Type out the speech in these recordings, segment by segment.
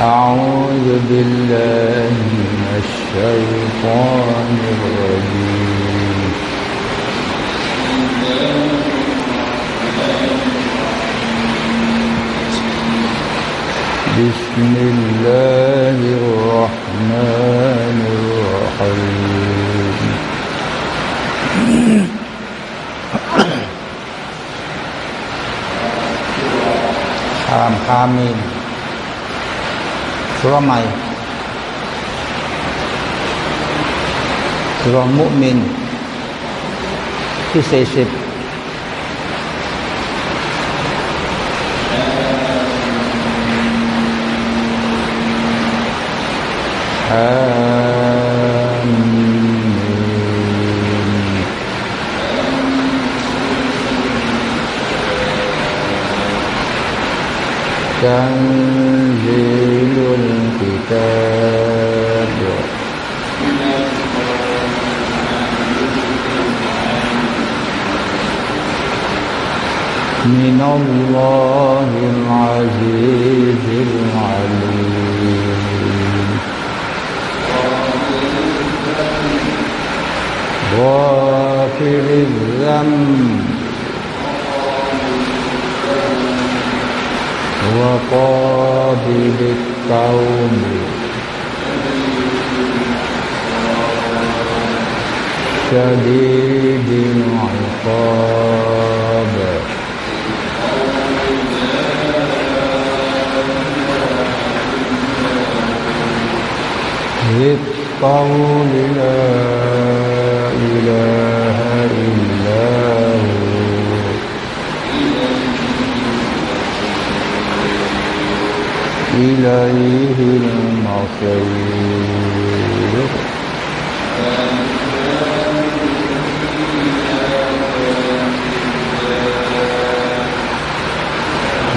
أعوذ بالله من الشيطان الرجيم. بسم الله الرحمن الرحيم. حام حامين สุรใหม่สุรมุมินที่สี่สิบอาจัน الكتاب من الله العزيز العليم. غافر الذنب. وقابل التوب شديد العقاب ذي الطول لا إله إليه المصير.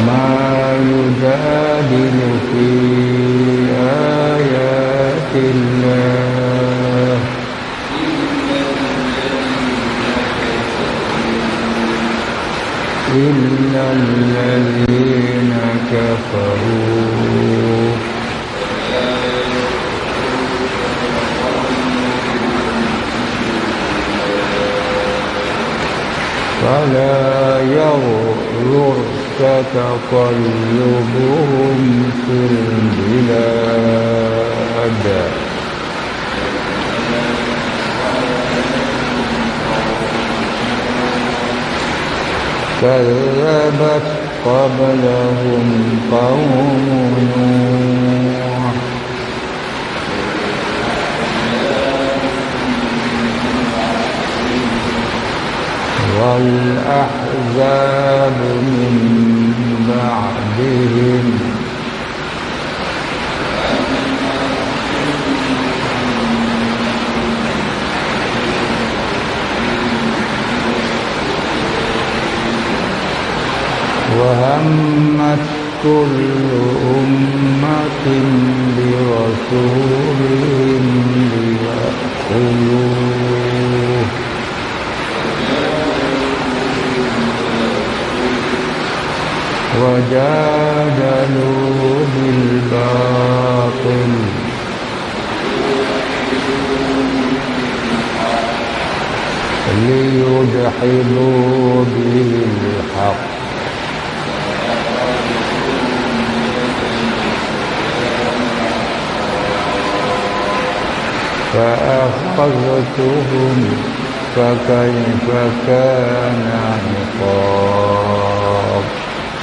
ما يجادل في آيات الله. إلا الذين كفروا. فلا يغرر تتقلبهم في البلاد. كذبت قبلهم قوم نوح. والأحزاب من بعدهم. وهمت كل أمة برسولهم ليأكلوه. وجادلوا بالباطل. ليدحضوا به الحق فأخذتهم فكيف كان عقاب؟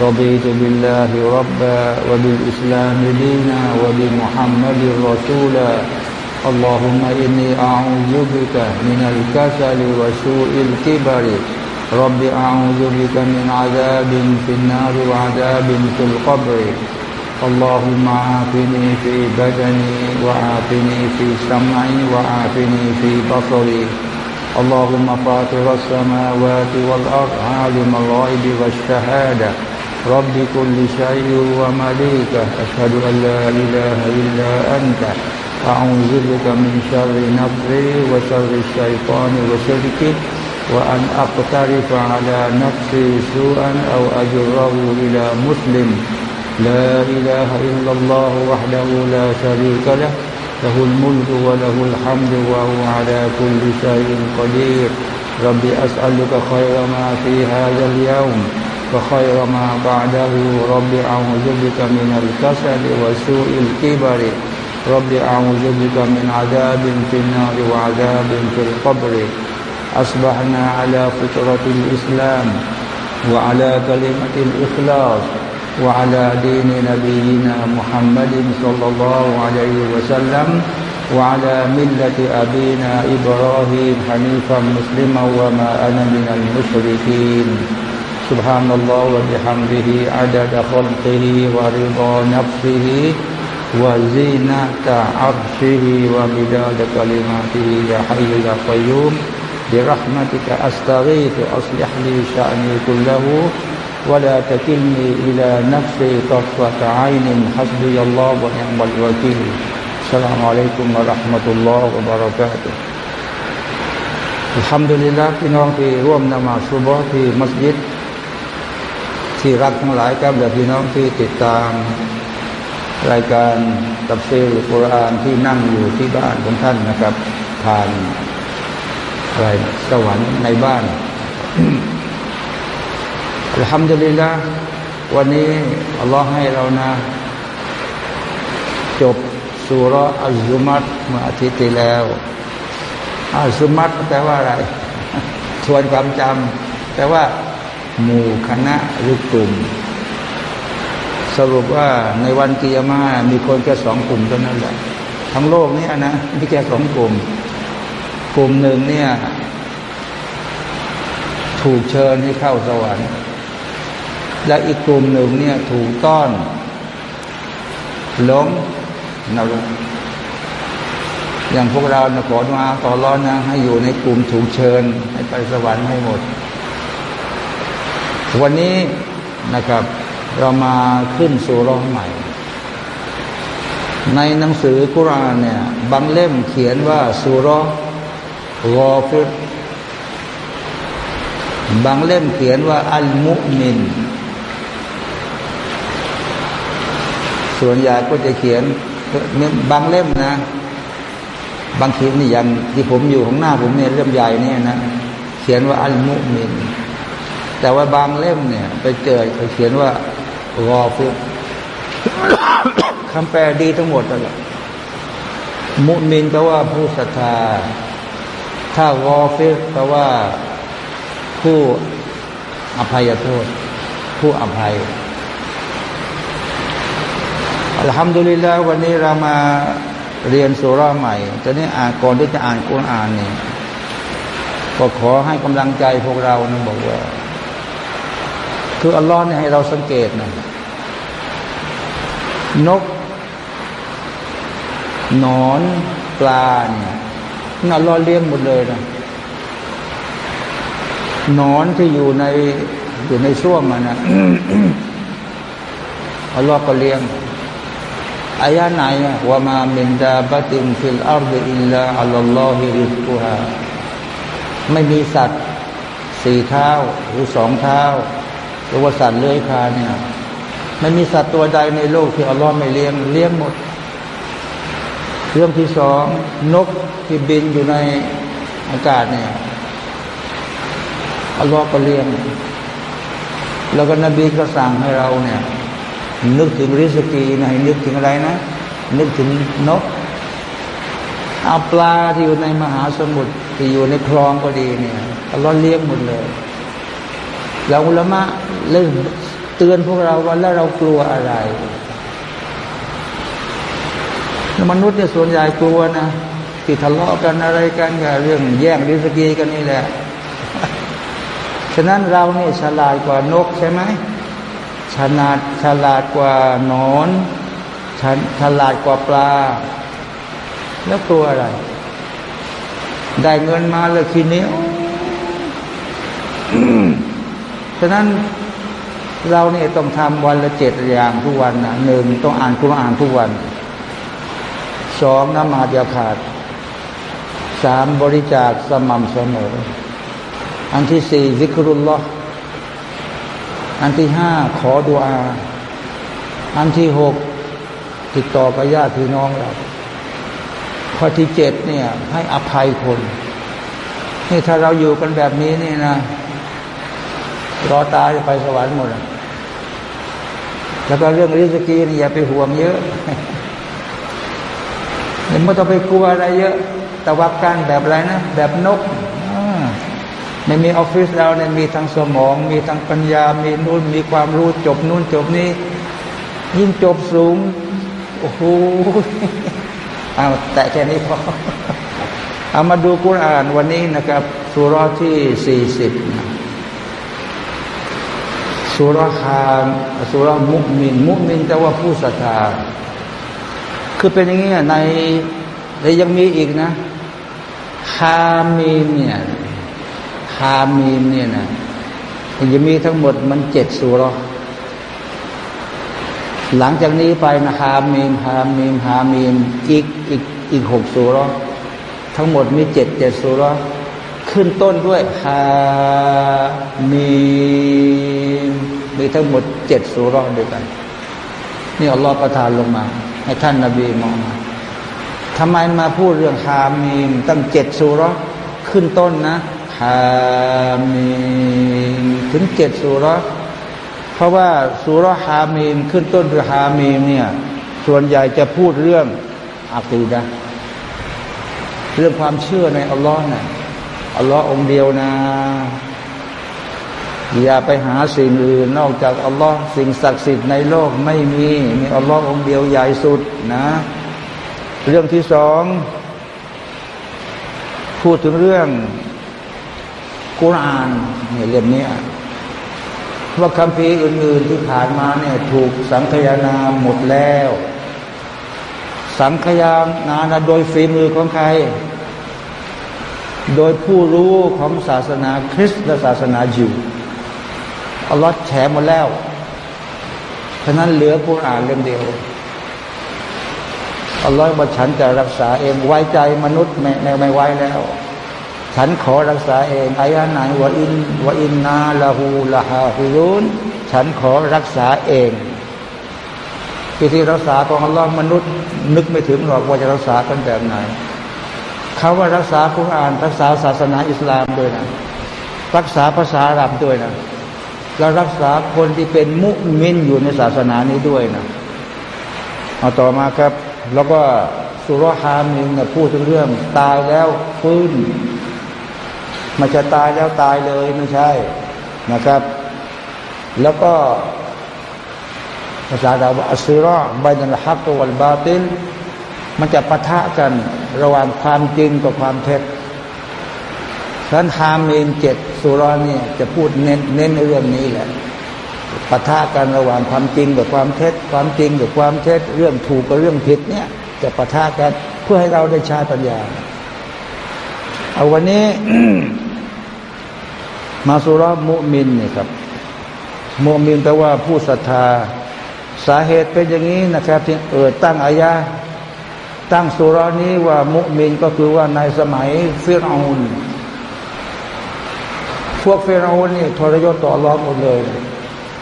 رضيت بالله ربا وبالإسلام دينا وبمحمد رسولا. اللهم إني أعوذ بك من الكسل وسوء الكبر. رب أعوذ بك من عذاب في النار وعذاب في القبر. اللهم عافني في بدني وعافني في سمعي وعافني في بصري. اللهم فاطر السماوات والأرض عالم الغيب والشهادة. رب كل شيء ومليكه أشهد أن لا إله إلا أنت. أعوذ بك من شر نفسي وشر الشيطان وشركه وأن أقترف على نفسي سوءا أو أجره إلى مسلم. لا إله إلا الله وحده لا شريك له. له الملك وله الحمد وهو على كل شيء قدير. رب أسألك خير ما في هذا اليوم. وخير ما بعده. رب أعوذ بك من الكسل وسوء الكبر. رب أعوذ بك من عذاب في النار وعذاب في القبر. أصبحنا على فطرة الإسلام وعلى كلمة الإخلاص وعلى دين نبينا محمد صلى الله عليه وسلم وعلى ملة أبينا إبراهيم حنيفا مسلما وما أنا من المشركين. سبحان الله وبحمده عدد خلقه ورضا نفسه وزينة عرشه ومداد كلماته يا حي يا قيوم برحمتك أستغيث أصلح لي شأني كله ولا تكلني إلى نفسي طرفة عين حسبي الله ونعم الوكيل السلام عليكم ورحمة الله وبركاته الحمد لله พี่น้องที่ร่วมนมาสุบฮ์ที่มัสยิด ที่รักทั้งหลายครับและพี่น้องที่ติดตาม รายการตับเซลกุรอานที่นั่งอยู่ที่บ้านของท่านนะครับ ผ่านอะไรสวรรค์ในบ้านอัลฮัมดุลิลละวันนี้อัลลอฮ์ให้เรานะ จบสุรอัลซุมัตเมื่ออาทิตย์ที่แล้วอัลซุมัตแปลว่าอะไร ทวนความจำแต่ว่า หมู่คณะหรือกลุ่ม สรุปว่าในวันกิยามามีคนแค่สองกลุ่มเท่านั้นแหละทั้งโลกนี้นะมีแค่สองกลุ่ม กลุ่มหนึ่งเนี่ย ถูกเชิญให้เข้าสวรรค์ และอีกกลุ่มหนึ่งเนี่ยถูกต้อนล้มนรกอย่างพวกเรานะขอมาต่อร้อนนะให้อยู่ในกลุ่มถูกเชิญ ให้ไปสวรรค์ให้หมด วันนี้นะครับ เรามาขึ้นสู่ร้องใหม่ ในหนังสือกุรานเนี่ยบางเล่มเขียนว่าสุรรอฟิรบางเล่มเขียนว่า อัลมุมิน ส่วนใหญ่ก็จะเขียนบางเล่มนะ บางทีนี่อย่างที่ผมอยู่ของหน้าผมเนี่ยเล่มใหญ่เนี่ยนะ เขียนว่าอัลมุมิน แต่ว่าบางเล่มเนี่ย ไปเจอเขาเขียนว่ารอฟิคำแปลดีทั้งหมดเลยมุมินแปลว่าผู้ศรัทธา ถ้ารอฟิแปลว่าผู้อภัยโทษ ผู้อภัยอัลฮัมดุลิลละวันนี้เรามาเรียนสุราใหม่ตอนนี้อ่านก่อนที่จะอ่านกุรอานเนี่ยก็ขอให้กำลังใจพวกเรานะบอกว่า คืออัลลอฮ์เนี่ยให้เราสังเกตนะนกนอนปลาเนี่ยนั่อัลลอฮ์เลี้ยงหมดเลยนะหนอนที่อยู่ในอยู่ในช่วงมันนะอัลลอฮ์ก็เลี้ยงอายะไหนوما من دابة في الأرض إلا على الله رزقهاไม่มีสัตว์สี่เท้าหรือสองเท้า หรือว่าสัตว์เลื้อยคลานเนี่ยไม่มีสัตว์ตัวใดในโลกที่อัลลอฮ์ไม่เลี้ยงเลี้ยงหมด เรื่องที่สองนกที่บินอยู่ในอากาศเนี่ยอัลลอฮ์ก็เลี้ยง แล้วก็นบีก็สั่งให้เราเนี่ย นึกถึงริสกีนะให้นึกถึงอะไรนะ นึกถึงนกเอาปลาที่อยู่ในมหาสมุทรที่อยู่ในคลองก็ดีเนี่ยอัลลอฮ์เลี้ยงหมดเลย แล้วอุลมะเล่เตือนพวกเราว่าแล้วเรากลัวอะไรมนุษย์เนี่ยส่วนใหญ่กลัวนะที่ทะเลาะกันอะไรกันกับเรื่องแย่งริสกีกันนี่แหละ ฉะนั้นเราเนี่ยฉลาดกว่านกใช่ไหมฉลาดฉลาดกว่านอนฉลาดกว่าปลา แล้วกลัวอะไร ได้เงินมาเลยทีนี้ ฉะนั้นเราเนี่ยต้องทำวันละเจ็ดอย่างทุกวันนะหนึ่งต้องอ่านคุรอ่านทุกวันสองน้ำมาเดียขาดสามบริจาคสม่ำเสมอ อันที่สี่วิกรุลลอฮ์อันที่ห้าขอดุอา อันที่หกติดต่อกับญาติพี่น้องเราข้อที่เจ็ดเนี่ยให้อภัยคน นี่ถ้าเราอยู่กันแบบนี้นี่นะ รอตายไปสวรรค์หมดแล้วก็เรื่องริสกีนี่อย่าไปห่วงเยอะไม่ต้องไปกลัวอะไรเยอะแต่ว่าการแบบอะไรนะ แบบนกไม่มีออฟฟิศเราเนี่ยมีทั้งสมอง มีทั้งปัญญา มีนู่นมีความรู้จบนู่นจบนี้ ยิ่งจบสูง โอ้โหเอาแต่แค่นี้พอเอามาดูกุรอานวันนี้นะครับสุรที่สี่สิบ สุรคามสุรมุมิน มุมินแต่ว่าผู้ศรัทธาคือเป็นอย่างนี้ในในยังมีอีกนะคามีมเนี่ยคามีมเนี่ยนะมันจะมีทั้งหมดมันเจ็ดสุรหลังจากนี้ไปนะฮามีมฮามีมฮามีมอีกอีกอีกหกสุรทั้งหมดมีเจ็ดเจ็ดสุร ขึ้นต้นด้วยฮามีมมีทั้งหมดเจ็ดสุรอด้วยกัน นี่อัลลอฮฺประทานลงมา ให้ท่านนาบีมองมาทำไมมาพูดเรื่องฮามีมตั้งเจ็ดสุรขึ้นต้นนะฮามีมถึงเจ็ดสุรเพราะว่าสุรฮามีมขึ้นต้นด้วยฮามีมเนี่ย ส่วนใหญ่จะพูดเรื่องอักีดะเรื่องความเชื่อในอัลลอฮ์นะ อัลลอฮ์องเดียวนะ อย่าไปหาสิ่งอื่น นอกจากอัลลอฮ์สิ่งศักดิ์สิทธิ์ในโลกไม่มีมีอัลลอฮ์องเดียวใหญ่สุดนะ เรื่องที่สองพูดถึงเรื่องกุรานเนี่ยเรื่องนี้ว่าคำพีอื่น ๆที่ผ่านมาเนี่ยถูกสังคยานาหมดแล้ว สังคยนานะโดยฝีมือของใคร โดยผู้รู้ของศาสนาคริสต์และศาสนายิวอัลลอฮ์แฉหมดแล้วฉะนั้นเหลือกุรอานเล่มเดียวอัลลอฮ์บอกฉันจะรักษาเองไว้ใจมนุษย์ไม่ไม่ไว้แล้ว ฉันขอรักษาเองอายะไหนว่าอินว่าอินนาละหูละฮาฮิรุนฉันขอรักษาเองที่ที่รักษาของอัลลอฮ์มนุษย์ นึกไม่ถึงหรอกว่าจะรักษากันแบบไหน เขาว่ารักษาคุราน รักษาศาสนาอิสลามด้วยนะรักษาภาษาอาหรับด้วยนะแล้วรักษาคนที่เป็นมุมินอยู่ในศาสนานี้ด้วยนะเอาต่อมาครับ แล้วก็สุรฮามินนะพูดถึงเรื่อง ตายแล้วฟื้นมันจะตายแล้วตายเลยไม่ใช่นะครับ แล้วก็ภาษาดาอัสซิรอใบนัลฮักตัวลบาติน มันจะปะทะกันระหว่างความจริงกับความเท็จฉะนั้นฮามีนเจ็ดสุราเนี่ยจะพูดเน้นเน้นในเรื่องนี้แหละปะทะกันระหว่างความจริงกับความเท็จ ความจริงกับความเท็จ เรื่องถูกกับเรื่องผิดเนี่ย จะปะทะกันเพื่อให้เราได้ใช้ปัญญา เอาวันนี้ มาสุรมุมินเนี่ยครับ มุมินแปลว่าผู้ศรัทธา สาเหตุเป็นอย่างนี้นะครับที่เออตั้งอายะ ตั้งสุรานี้ว่ามุมินก็คือว่าในสมัยฟิรอาลพวกเฟรโอนนี่ทรยศต่อรองหมดเลย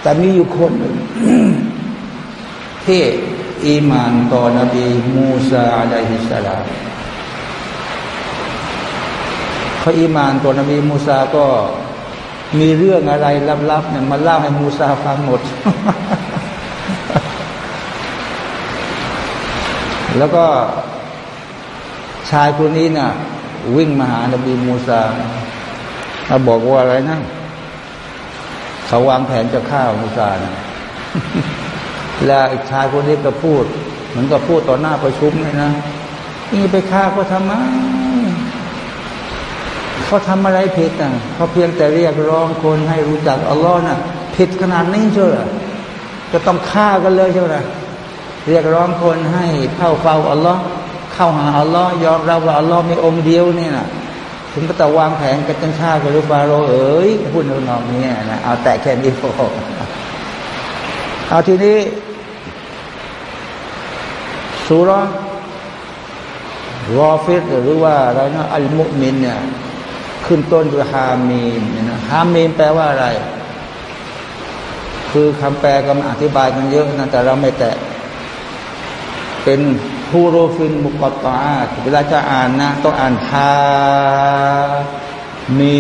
แต่มีอยู่คนหนึ่งที่อีมานต่อนบีมูซาعليه السلامเขาอีมานต่อนบีมูซาก็มีเรื่องอะไรลับๆเนี่ยมาเล่าให้มูซาฟังหมด แล้วก็ชายคนนี้นะ่ะ วิ่งมาหานบีมูซามาบอกว่าอะไรนะเขาวางแผนจะฆ่ามูซานะแล้วชายคนนี้ก็พูดเหมือนกับพูดต่อหน้าประชุมเลยนะนี่ไปฆ่าเขาทำไมเขาทำอะไรผิดอะเขาเพียงแต่เรียกร้องคนให้รู้จักอัลลอฮ์น่ะ ผิดขนาดนี้เชื่อจะต้องฆ่ากันเลยใช่ไหม เรียกร้องคนให้เข้าเฝ้าอัลลอฮ์เข้าหาอัลลอฮ์ยอมรับว่าอัลลอฮ์มีองค์เดียวนี่นะถึงก็ต้องวางแผนกันจังชากับลูฟาโรเอ๋ยพูดนองนี้นะเอาแต่แค่นี้พอเอาทีนี้สุรรอฟิดหรือว่าอะไรนะอัลมุมินเนี่ยขึ้นต้นด้วยฮามีนนะฮามีมแปลว่าอะไร คือคำแปลกำอธิบายกันเยอะนะแต่เราไม่แตะ เป็นฮูโรฟินมุกตาเวลาจะอ่านนะต้องอ่านฮามี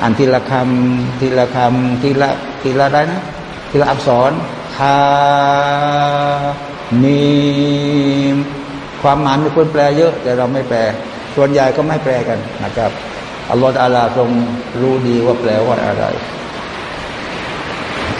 อ่านทีละคำทีละคำทีละทีละได้นะทีละอักษรฮามีความหมายมีคนแปลเยอะ แต่เราไม่แปล ส่วนใหญ่ก็ไม่แปลกันนะครับอัลลอฮฺอาลาทรงรู้ดีว่าแปลว่าอะไร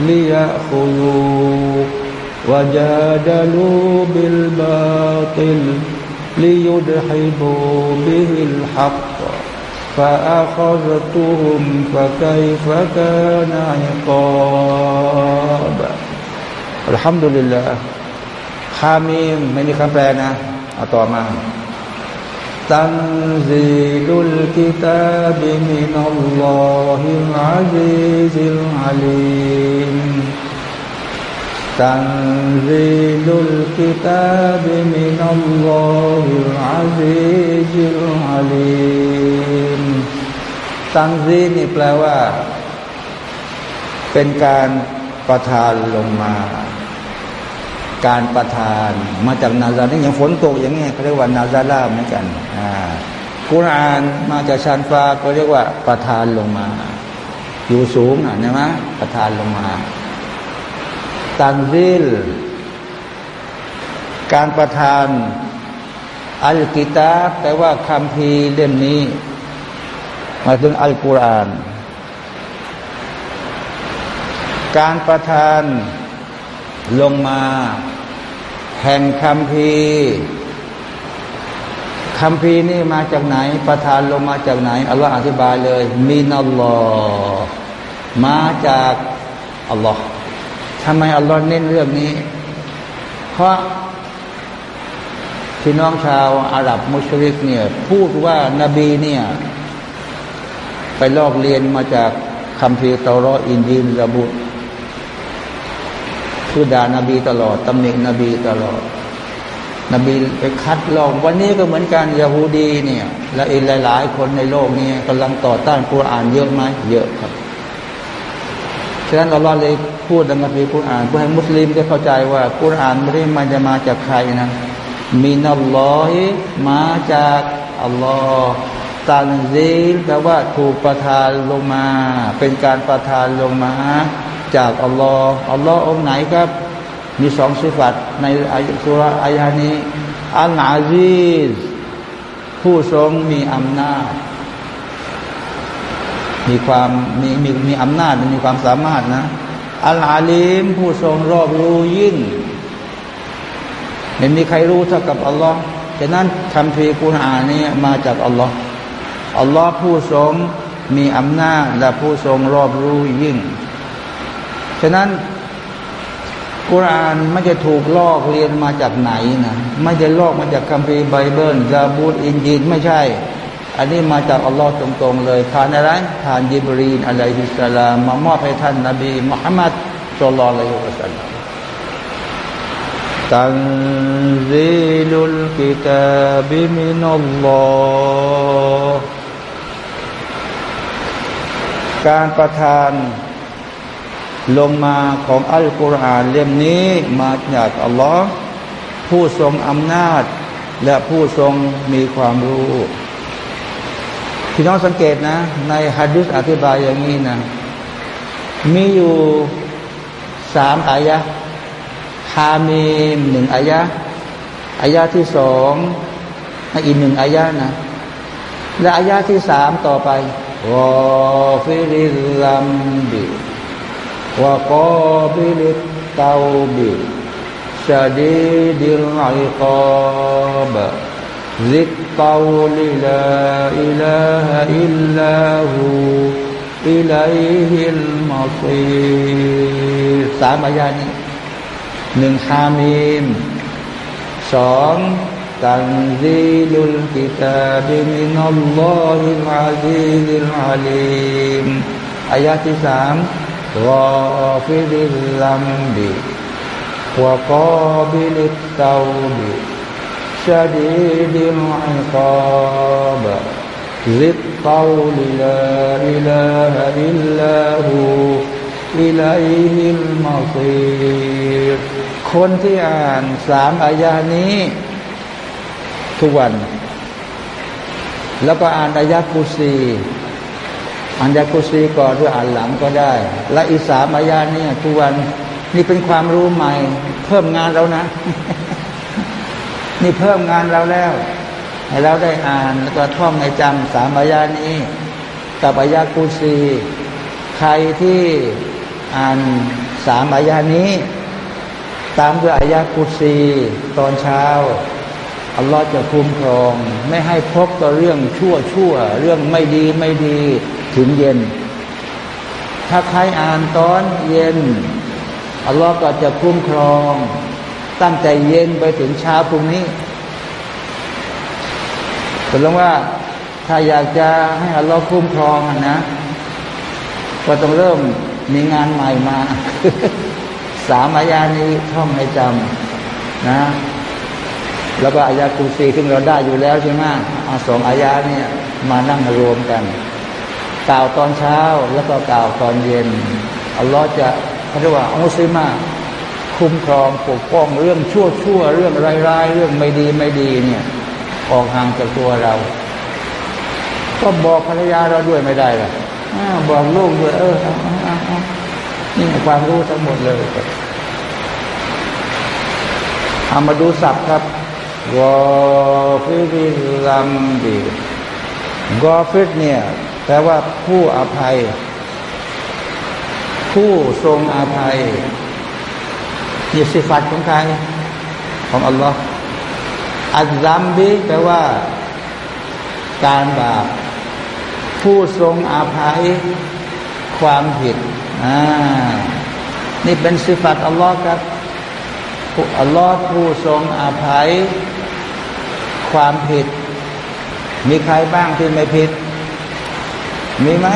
ليأخذوا وجادلوا بالباطل ليدحضوا به الحق فأخذتهم فكيف كان عقاب الحمد لله ฮามีมไม่มีคำแปลนะเอาต่อมา تنزيل الكتاب من الله العزيز العليم تنزيل الكتاب من الله العزيز العليم ตังซีนี่แปลว่า เป็นการประทานลงมา การประทาน มาจากนาซานี่อย่างฝนตกอย่างเงี้ยเขาเรียกว่านาซาลาเหมือนกันอ่ากุรอานมาจากชานฟ้าก็เรียกว่าประทานลงมา อยู่สูงอะใช่ไหมประทานลงมาตันซิลการประทาน อัลกิตาแปลว่าคำพีเล่มนี้มาถึงอัลกุรอาน การประทานลงมา แห่งคำพีคำพีนี่มาจากไหน ประทานลงมาจากไหนอัลลอฮฺอธิบายเลยมีนัลลอฮ์มาจากอัลลอฮ์ทำไมอัลลอฮ์เน้นเรื่องนี้ เพราะพี่น้องชาวอาหรับมุชริกเนี่ยพูดว่านาบีเนี่ยไปลอกเรียนมาจากคำพีตารออินดีนระบุ คือด่านาบีตลอดตำหนินบีตลอด นบีไปคัดลอง วันนี้ก็เหมือนกันยาฮูดีเนี่ยและอีกหลาย ๆ คนในโลกนี้กำลังต่อต้านกุรอานเยอะไหมเยอะครับฉะนั้นเราเลยพูดดังกับกุรอานเพื่อให้มุสลิมได้เข้าใจว่ากุรอานไม่ได้มาจะมาจากใครนะมีนัลลอฮิมาจากอัลลอฮ์ตันซีลแปลว่าถูกประทานลงมา เป็นการประทานลงมา จากอัลลอฮ์อัลลอฮ์องไหนครับ มีสองสิฟัตในอายสุรอายานี้อัลอาซีซผู้ทรงมีอำนาจ มีความมีมีมีอำนาจมีความสามารถนะอัลอาลีมผู้ทรงรอบรู้ยิ่งไม่มีใครรู้เท่ากับอัลลอฮ์ฉะนั้นคัมภีร์กุรอานนี้มาจากอัลลอฮ์อัลลอฮ์ผู้ทรงมีอำนาจและผู้ทรงรอบรู้ยิ่ง ฉะนั้นกุรอานไม่ใช่ถูกลอกเลียนมาจากไหนนะไม่ใช่ลอกมาจากคัมภีร์ไบเบิลซาบูรอินญีลไม่ใช่ อันนี้มาจากอัลลอฮ์ตรงๆเลยผ่านอะไรผ่านยิบรีนอะไรยฮิสาลามามอบให้ท่านนาบีมุฮัมมัดสุลลัลลอฮุอะลัยฮิวะตันซิลุลกิตาบิมินัลลอฮ์การประทาน ลงมาของอัลกุรอานเล่มนี้มาจากอัลลอฮ์ผู้ทรงอำนาจ และผู้ทรงมีความรู้พี่น้องสังเกตนะ ในฮะดิษอธิบายอย่างนี้นะ มีอยู่สามอายะฮามีมหนึ่งอายะอายะที่สองอีกหนึ่งอายะนะ และอายะที่สามต่อไปวอฟิริลัมบิ วกอบิลิตเตาบิชาดีดิลไอคอบ ذي القول لا إله إلا هو إليه المصير สามอายานี้หนึ่งฮามีมสองตันซีลุลกิตาบิมินัลลอฮิลอาซีซิลอาลีมอายะที่สาม รอฟิริลลัมบิวกอบิลิตเตาบิชาดีดิลอิกาบ ذي القول لا إله إلا هو إليه المصير คนที่อ่านสามอายานี้ ทุกวัน แล้วก็อ่านอายะกุซี อ่านอายะกุซีก่อนหรืออ่านหลังก็ได้ และอีสามายานี้ทุกวันนี่เป็นความรู้ใหม่ เพิ่มงานเรานะ นี่เพิ่มงานเราแล้ว ให้เราได้อ่านแล้วก็ท่องในจำสามายานี้กับอายะกุซีใครที่อ่านสามอายานี้ ตามด้วยอายะกุซีตอนเช้าอัลลอฮ์จะคุ้มครอง ไม่ให้พบกับเรื่องชั่วชั่ว เรื่องไม่ดีไม่ดี ถึงเย็น ถ้าใครอ่านตอนเย็นอัลลอฮ์ก็จะคุ้มครอง ตั้งใจเย็นไปถึงเช้าพรุ่งนี้แสดงว่าถ้าอยากจะให้อัลลอฮ์คุ้มครองนะ ก็ต้องเริ่มมีงานใหม่มา สามอายานี้ท่องให้จำนะ แล้วก็อายาคูซีซึ่งเราได้อยู่แล้วใช่ไหมเอาสองอายาเนี่ยมานั่งรวมกัน กล่าวตอนเช้าแล้วก็กล่าวตอนเย็นอัลลอฮ์จะเรียกว่าอัลซิมาคุ้มครองปกป้องเรื่องชั่วชั่วเรื่องร้ายๆเรื่องไม่ดีไม่ดีเนี่ยออกห่างจากตัวเรา ก็บอกภรรยาเราด้วยไม่ได้หรอกบอกลูกด้วยเออนี่ความรู้ทั้งหมดเลยเอามาดูศัพท์ครับกอฟิริลัมบีกอฟิรเนี่ย แปลว่าผู้อภัย ผู้ทรงอภัยนี่สิฟัตของใครของอัลลอฮ์อัลซัมบีแปลว่า การบาปผู้ทรงอาภัยความผิดอ่านี่เป็นสิฟัตอัลลอฮ์ครับอัลลอฮ์ผู้ทรงอาภัย ความผิด มีใครบ้างที่ไม่ผิด มีไหม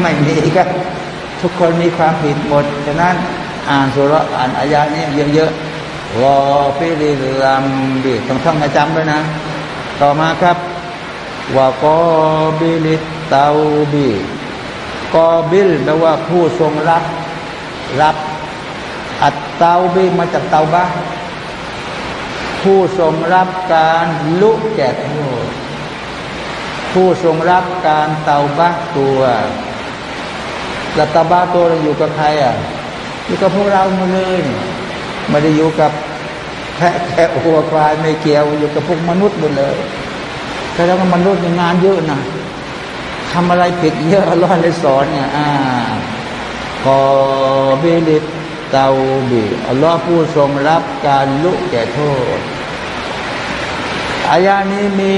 ไม่มีครับทุกคนมีความผิดหมด ฉะนั้นอ่านสุรอ่านอายานี้เยอะๆรอฟิริลัมบีต้องท่องให้จำด้วยนะ ต่อมาครับวากอบิลิตเตาบีกอบิลแปลว่าผู้ทรงรับ รับอัตเตาบีมาจากเตาบ้าผู้ทรงรับการลุกแก่โทษ ผู้ทรงรับการเตาบ้าตัวแล้วเตาบ้าตัวเราอยู่กับใครอะอยู่กับพวกเราหมดเลยไม่ได้อยู่กับแพะแกะหัวควายไม่เกี่ยวอยู่กับพวกมนุษย์หมดเลยแต่แล้วมนุษย์งานเยอะนะทำอะไรผิดเยอะร้อยเลยสอนเนี่ยอ่ากอบิลิตเตาบีอัลลอฮ์ผู้ทรงรับการลุกแก่โทษ อายานี้มี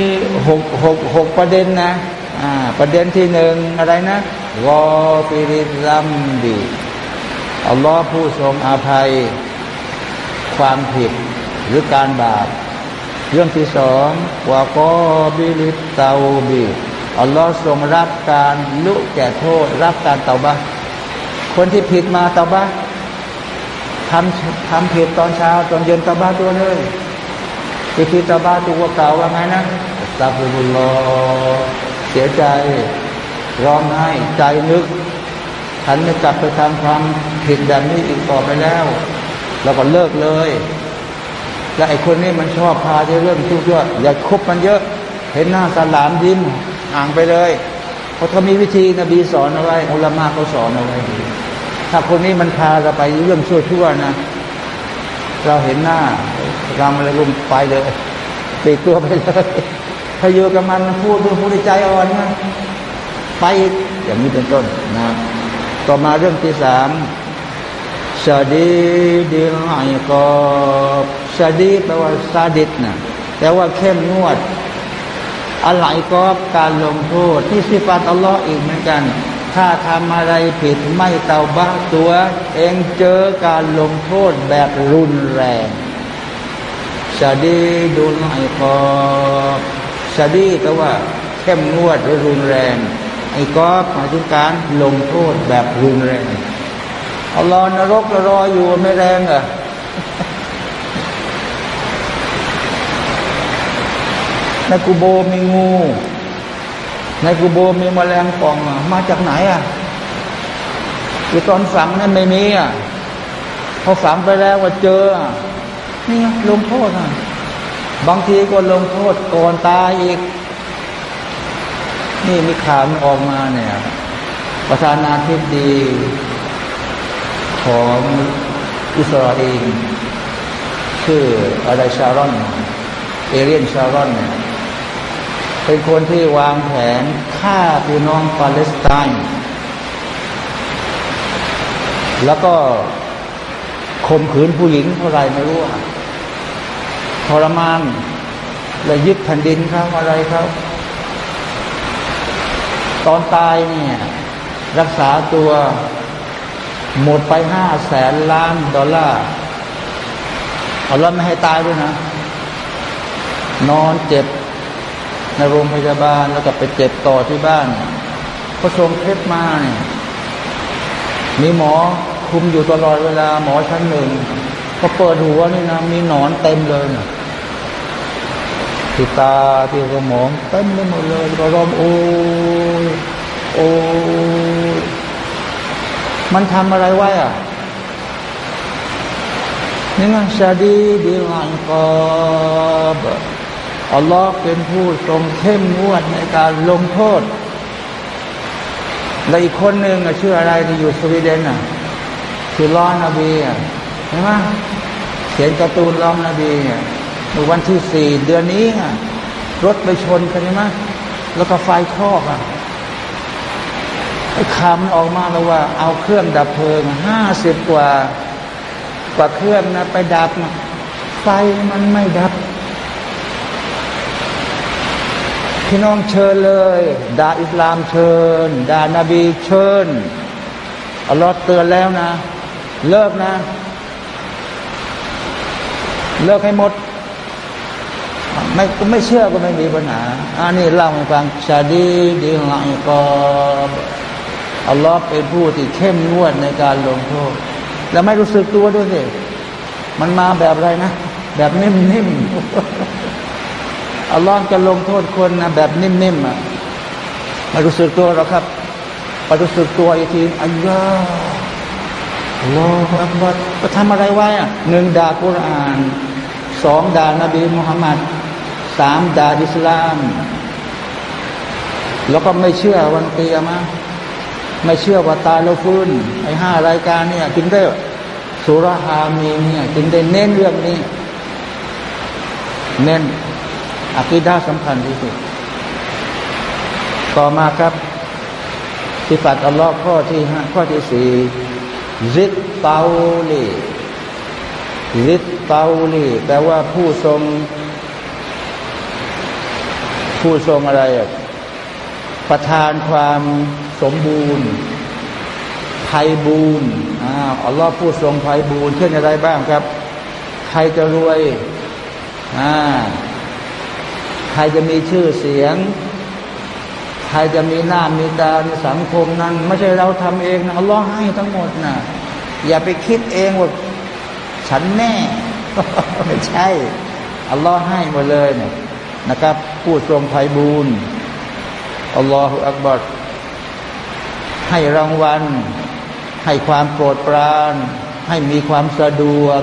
หกหกหกประเด็นนะอ่าประเด็นที่หนึ่งอะไรนะวอปิริซัมบีอัลลอฮ์ผู้ทรงอาภัย ความผิดหรือการบาป เรื่องที่สองวากอบิลิตเตาบีอัลลอฮ์ทรงรับการลุแก่โทษ รับการเตาบะคนที่ผิดมาเตาบะทำทำผิดตอนเช้าตอนเย็นเตาบะตัวเลย ไปผิดเตาบะตัวเก่าว่าไงนะตาบุลลอเสียใจร้องไห้ใจนึกฉันไม่กลับไปทำความผิดแบบนี้อีกต่อไปแล้วแล้วก็เลิกเลย และไอ้คนนี้มันชอบพาที่เรื่องทุกข์เยอย่าคบมันเยอะ เห็นหน้าสลามยิ้มห่างไปเลยเพราะเขามีวิธีนบีสอนเอาไว้อุลามะเขาสอนเอาไว้ถ้าคนนี้มันพาเราไปเรื่องชั่วชั่วนะ เราเห็นหน้า ราอะไรลุมไปเลยปีกตัวไปเลยถ้าอยู่กับมันพูดเรื่อพูดใจอ่อนนะไปอย่างนี้เป็นต้นนะต่อมาเรื่องที่สามชาดีดิลไอกอบชาดีแปลว่าซาดิสนะแต่ว่าเข้มงวดอะไรก็การลงโทษที่สิฟัตอัลลอฮ์อีกเหมือนกัน ถ้าทำอะไรผิดไม่เตาบ้าตัว เองเจอการลงโทษแบบรุนแรง ชาดีดูลไอกอบชาดีแปลว่าเข้มงวดหรือรุนแรง ไอ้ก็หมายถึงการลงโทษแบบรุนแรงเอัลอนรกรออยู่ไม่แรงอะในกูโบมีงู ในกูโบมีแมลงป่องมาจากไหนอะคือตอนฝังนั้นไม่มีอะพอฝังไปแล้วว่าเจอ นี่ลงโทษอะบางทีก็ลงโทษก่อนตายอีก นี่มีข่าวมันออกมาเนี่ย ประธานาธิบดีของอิสราเอลชื่ออะไรชารอน เอเรียนชารอนเนี่ยเป็นคนที่วางแผนฆ่าพี่น้องปาเลสไตน์แล้วก็ข่มขืนผู้หญิงเท่าไรไม่รู้ ทรมาน และยึดแผ่นดินครับอะไรครับตอนตายเนี่ย รักษาตัวหมดไปห้าแสนล้านดอลลาร์เอาล้ไม่ให้ตายด้วยนะ นอนเจ็บในโรงพยาบาลแล้วก็ไปเจ็บต่อที่บ้านพระทรงเพมาเนี่ยมีหมอคุมอยู่ตลอดเวลาหมอชั้นหนึ่ง พอเปิดหัวนี่นะมีหนอนเต็มเลยนะที่ตาที่สมองเต็มไปหมดเลยก็ร้องโอ้ยโอ้ยมันทำอะไรไว้อะนี่ไงชาดีบิลันกอบอัลลอฮ์เป็นผู้ทรงเข้มงวดในการลงโทษและอีกคนหนึ่งชื่ออะไรที่อยู่สวีเดนอะ คือลอนอบีอะเห็นไหม เขียนการ์ตูนล้อนบีเมื่อวันที่สี่เดือนนี้รถไปชนกันใช่ไหมแล้วก็ไฟคอกอะไอ้คำออกมาแล้วว่า เอาเครื่องดับเพลิงห้าสิบกว่ากว่าเครื่องนะไปดับไฟมันไม่ดับ พี่น้องเชิญเลยด่าอิสลามเชิญด่านาบีเชิญอัลลอฮ์เตือนแล้วนะ เลิกนะ เลิกให้หมด ไม่ไม่เชื่อก็ไม่มีปัญหาอันนี้เล่าให้ฟังชาดีดีหลังก็อัลลอฮ์เป็นผู้ที่เข้มงวดในการลงโทษ แล้วไม่รู้สึกตัวด้วยสิมันมาแบบอะไรนะ แบบนิ่มๆอัลลอฮ์จะลงโทษคนนะแบบนิ่มๆอะไม่รู้สึกตัวหรอกครับไปรู้สึกตัวอีกทีอัลลอฮ์อั ลอฮ์อักบัดก็ทำอะไรไว้อะหนึ่งด่ากุรอานสองด่านบีมุฮัมมัดสามด่าอิสลาม แล้วก็ไม่เชื่อวันเตียมาไม่เชื่อว่าตายแล้วฟื้นไอ้ห้ารายการเนี่ยจึงได้สุรหามีเนี่ยจึงได้เน้นเรื่องนี้ เน้นอักิดาสำคัญที่สุด ต่อมาครับสิฟัตอัลลอฮ์ข้อที่ห้าข้อที่สี่ ริดเตาลีริดเตาลีแปลว่าผู้ทรง ผู้ทรงอะไร ประทานความสมบูรณ์ไพบูรณ์อ่าอัลลอฮ์พูดทรงไพบูรณ์เช่นอะไรบ้างครับ ใครจะรวยอ่าใครจะมีชื่อเสียง ครจะมีหน้ามีตาในสังคมนั้น ไม่ใช่เราทำเองนะอัลลอฮ์ให้ทั้งหมดนะอย่าไปคิดเองว่าฉันแน่ไม่ใช่อัลลอฮ์ให้หมดเลยเนี่ยนะครับพูดทรงไพบูรณ์อัลลอฮฺอักบัรให้รางวัล ให้ความโปรดปราน ให้มีความสะดวก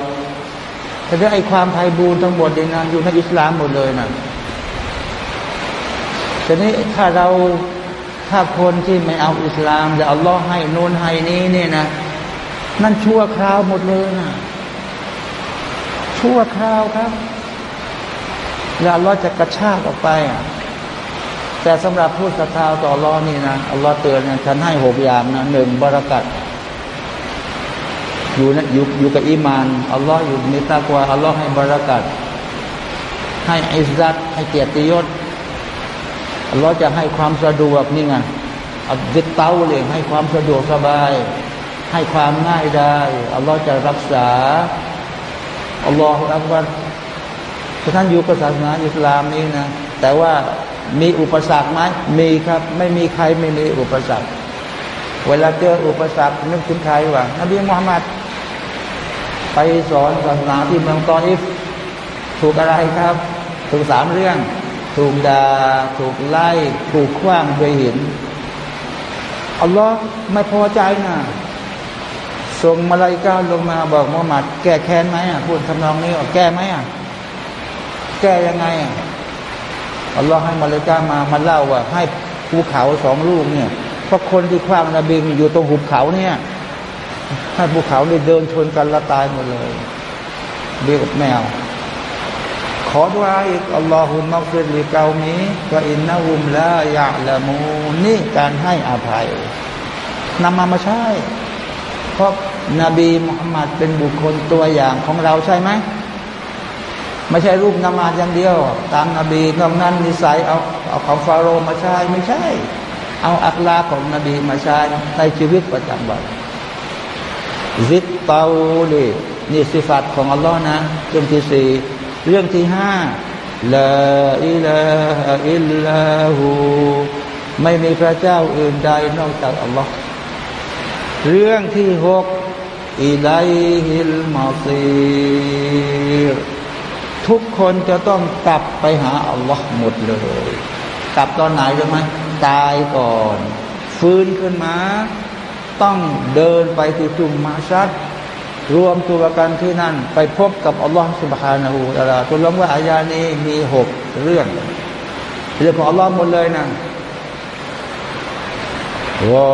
แต่ได้ไอ้ความไพบูรณ์ทั้งหมดในนั้นอยู่ในอิสลามหมดเลยนะ ทีนี้ถ้าเราถ้าคนที่ไม่เอาอิสลามแต่อัลลอฮ์ให้นูนให้นี้เนี่ยนะ นั่นชั่วคราวหมดเลยนะชั่วคราวครับ แล้วอัลลอฮ์จะกระชากออกไปอะแต่สำหรับผู้ศรัทธาต่อรอนี่นะอัลลอฮ์เตือนนะฉันให้หกอย่างนะหนึ่งบรากัดอยู่นะอยู่อยู่กับอีมานอัลลอฮ์อยู่ในตากวาอัลลอฮ์ให้บรากัดให้อิสซัตให้เกียรติยศ อัลลอฮ์จะให้ความสะดวกนี่ไงอัลดิเตาเลยให้ความสะดวกสบาย ให้ความง่ายได้อัลลอฮ์จะรักษาอัลลอฮฺอักบัรท่านอยู่กับศาสนาอิสลามนี้นะแต่ว่ามีอุปสรรคไหมมีครับ ไม่มีใครไม่มีอุปสรรค เวลาเจออุปสรรคนึกถึงใครวะนบีมุฮัมมัดไปสอนศาสนาที่เมืองตออิฟถูกอะไรครับ ถูกสามเรื่อง ถูกดา่าถูกไล่ ถูกคว้างด้วยหินอัลลอฮ์ไม่พอใจนะส่งมาลายก้าลงมาบอกมุฮัมมัดแก้แค้นไหมอะพูดทำนองนี้แก้ไหมอะแก้ยังไงอะอัลลอฮ์ให้มาเลกามามาเล่าว่า ให้ภูเขาสองลูกเนี่ยเพราะคนที่คว้างนบีอยู่ตรงหุบเขาเนี่ยให้ภูเขาเนี่ยเดินชนกันละตายหมดเลยเบียกแมว ขอด้วยอีกอัลลอฮุมักฟิรลิกามีก็อินนาวุมละยะละมูนี่การให้อภัยนำมามาใช้เพราะนบีมุฮัมมัดเป็นบุคคลตัวอย่างของเราใช่ไหมไม่ใช่รูปนมาอย่างเดียว ตามนาบีนอกนั้นนิสัยเอาเอาของฟาโรห์มาใช้ไม่ใช่ เอาอัคลาของนบีมาใช้ในชีวิตประจำวันซิตเตาลีนี่สิฟัตของอัลลอฮ์นะเรื่องที่สี่ เรื่องที่ห้าลาอิลาอิลลาหูไม่มีพระเจ้าอื่นใดนอกจากอัลลอฮ์เรื่องที่หกอิไลฮิลมาซีรทุกคนจะต้องกลับไปหาอัลลอฮ์หมดเลย กลับตอนไหนรู้ไหมตายก่อน ฟื้นขึ้นมา ต้องเดินไปที่จุมมาชัด รวมตัวกันที่นั่น ไปพบกับอัลลอฮ์สุบฮานาหูตะลาตัวลงว่าอายานี้มีหกเรื่อง เรื่องของอัลลอฮ์หมดเลยนะวอ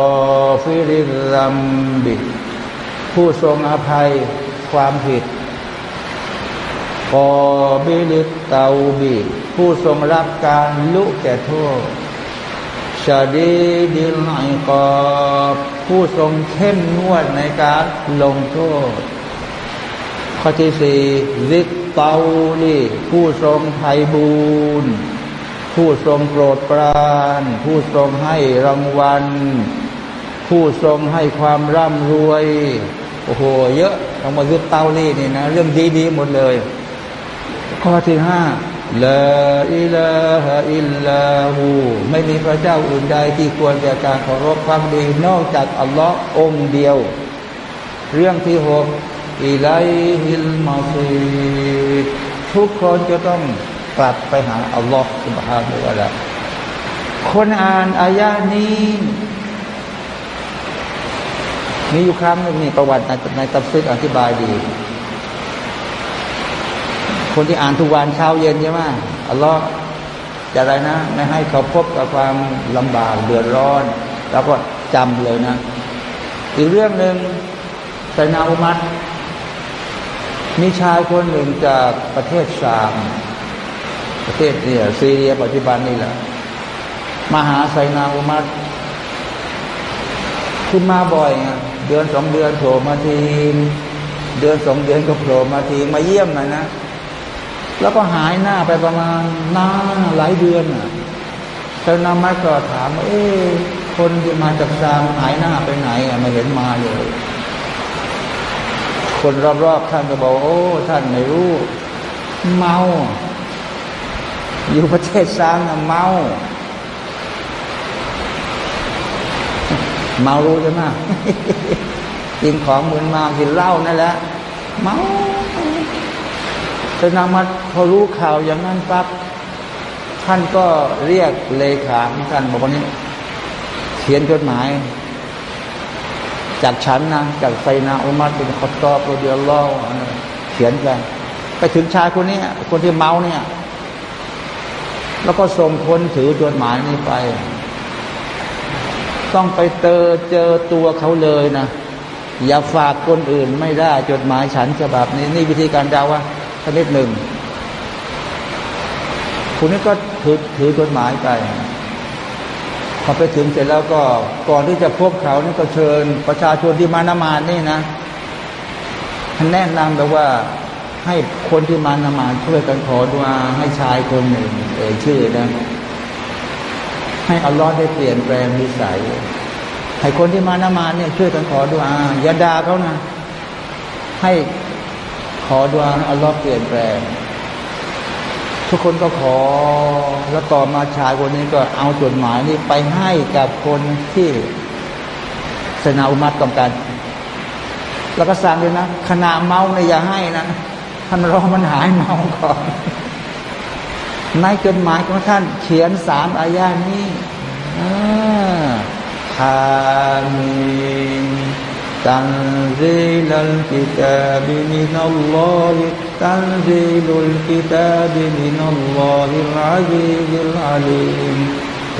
ฟิริลัมบิผู้ทรงอภัยความผิดกอบิลิตเตาบีผู้ทรงรับการลุกแก่โทษชาดีดิลไอกอบ ผู้ทรงเข้มงวดในการลงโทษ ข้อที่สี่วิกเตาลีผู้ทรงไพบูรณ์ผู้ทรงโปรดปราน ผู้ทรงให้รางวัล ผู้ทรงให้ความร่ำรวย โอ้โห เยอะต้องมายึดเตาลี่นี่นะ เรื่องดีๆหมดเลย ข้อที่ห้า ละอิลาฮะอิลลาหูไม่มีพระเจ้าอื่นใดที่ควรแก่การเคารพความดีนอกจากอัลลอฮ์องเดียว เรื่องที่หกอิไลฮิลมาซีทุกคนจะต้องกลับไปหาอัลลอฮ์สุบฮานุวะลาคนอ่านอายานี้มีอยู่ครั้งนึงนี่ประวัติในในตัฟซิดอธิบายดี คนที่อ่านทุกวันเช้าเย็นใช่ไหมอัลลอฮ์จะอะไรนะ ไม่ให้เขาพบกับความลำบากเดือดร้อน แล้วก็จำเลยนะ อีกเรื่องหนึ่งไซนาอุมัดมีชายคนหนึ่งจากประเทศชามประเทศเนี่ยซีเรียปัจจุบันนี่แหละมาหาไซนาอุมัดคุณมาบ่อยเดือนสองเดือนโผล่มาทีเดือนสองเดือนก็โผล่มาทีมาเยี่ยมหน่อยนะ แล้วก็หายหน้าไปประมาณนานหลายเดือนอะพท่านามัดก็ถามเอ๊คนที่มาจากซามหายหน้าไปไหนไม่เห็นมาเลย คนรอบๆท่านก็บอกโอ้ ท่านไม่รู้ เมา อยู่ประเทศซามนะเมา เมารู้ใช่ไหมกินของมืนมากินเหล้านั่นแหละเมา แต่นามัดพอรู้ข่าวอย่างนั้นปั๊บท่านก็เรียกเลขาของท่านบอกว่านี้ เขียนจดหมาย จากฉันนะจากไซนาอุมัดเป็นขอตอบโรเดียลล่อเขียนกันไปถึงชายคนนี้คนที่เมาเนี่ย แล้วก็ส่งคนถือจดหมายนี้ไป ต้องไปเจอเจอตัวเขาเลยนะอย่าฝากคนอื่นไม่ได้จดหมายฉันฉบับนี้ นี่วิธีการดาว่า ชนิดหนึ่งคุณนี้ก็ถือถือจดหมายไปพอไปถึงเสร็จแล้วก็ก่อนที่จะพบเขานี่ก็เชิญประชาชนที่มานมาดนี่นะท่านแนะนำแบบว่าให้คนที่มานมาดช่วยกันขอดุอาให้ชายคนหนึ่งเอ่ยชื่อนะ ให้อัลลอฮ์ได้เปลี่ยนแปลงนิสัยให้คนที่มานมาดเนี่ยช่วยกันขอดุอาอย่าด่าเขานะให้ ขอดุอาอัลลอฮ์เปลี่ยนแปลง ทุกคนก็ขอแล้วต่อมาชายคนนี้ก็เอาจดหมายนี้ไปให้กับคนที่สนาอุมัดต้องการแล้วก็สั่งเลยนะขณะเมาเนี่ยอย่าให้นะท่านรอมันหายเมาก่อนในจดหมายของท่าน เขียนสามอายานี้ฮามีตันซีลัลกิตาบิมิ นัลลอฮิ تنزيل الكتاب من الله العزيز العليم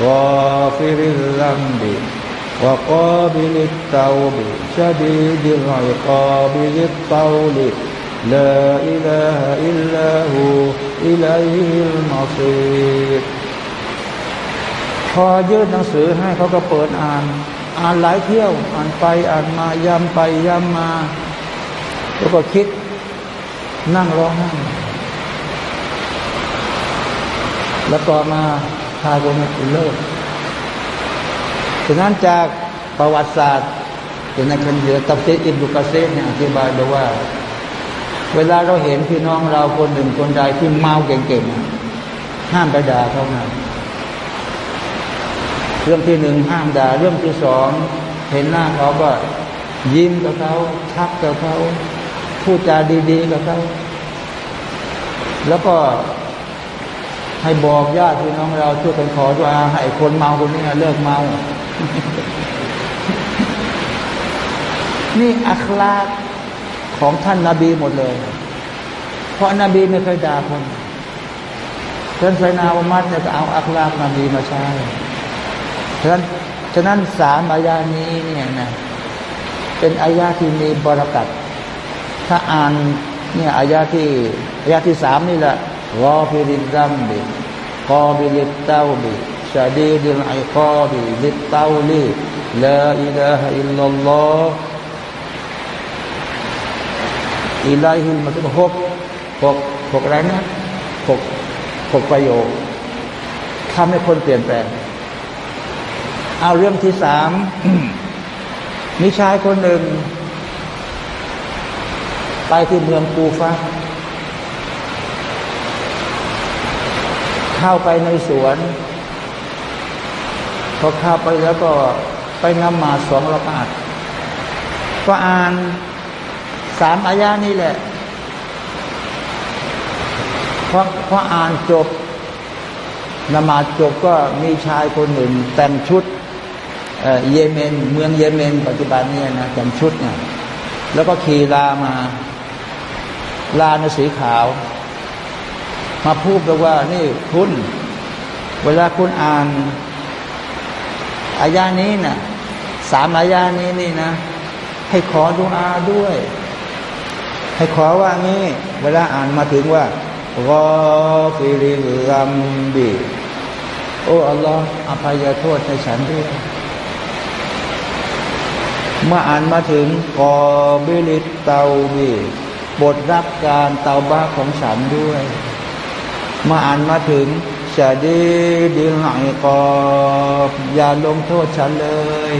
غافر الذنب وقابل التوب شديد العقاب ذي الطول لا إله إلا هو إليه المصير พอยื่นหนังสือให้เขาก็เปิดอ่าน อ่านหลายเที่ยว อ่านไปอ่านมาย้ำไปย้ำมา แล้วก็คิดนั่งร้องไห้แล้วต่อมาชายคนนี้เลิกฉะนั้นจากประวัติศาสตร์เป็นในคันเดียตับเซอิบุกาเซเนี่ยอธิบายบอกว่า เวลาเราเห็นพี่น้องเราคนหนึ่งคนใดที่เมาเก่งๆห้ามไปด่าเขานะ รื่องที่หนึ่งห้ามด่า เรื่องที่สองเห็นหน้าเขาก็ยิ้มกับเขาทักกับเขาพูดจาดีๆกับเขาแล้วก็ให้บอกญาติพี่น้องเราช่วยกันขอดุอาให้คนเมาคนนี้เลิกเมา นี่อัคลาของท่านนาบีหมดเลย เพราะนบีไม่เคยด่าคนท่านไซนาอุมัดเนี่ยก็เอาอัคลากนบีมาใช้ ฉะนั้นฉะนั้นสามอายานี้เนี่ยนะเป็นอายาที่มีบะรอกัตถ้าอ่านเนี่ยอายาที่อายาที่สามนี่แหละغافر الذنب وقابل التوب شديد العقاب ذي الطول لا إله إلا هو إليه المصيرหกหกหกอะไรนะหกหกประโยคทำให้คนเปลี่ยนแปลง เอาเรื่องที่สามมีชายคนหนึ่ง ไปที่เมืองกูฟาเข้าไปในสวนพอเข้าไปแล้วก็ไปนำมาสองระกาดก็อ่านสามอายานี่แหละเพราะเพราะอ่านจบนมาจบก็มีชายคนหนึ่งแต่งชุด เยเมน เมืองเยเมน ปัจจุบันนี้นะแต่งชุดเนี่ยแล้วก็ขี่ลามาลานสีขาว มาพูดบอกว่านี่คุณ เวลาคุณอ่านอายานี้นะ่ะสามอายานี้นี่นะ ให้ขอดุอาด้วย ให้ขอว่างี้ เวลาอ่านมาถึงว่ารอฟิริลัมบีโอ้อัลลอฮ์อภัยโทษให้ฉันด้วย เมื่ออ่านมาถึงกอบิลิตเตาบีบทรับการเตาบ้าของฉันด้วยมาอ่านมาถึงชจะดีดิลไอกอบอย่าลงโทษฉันเลย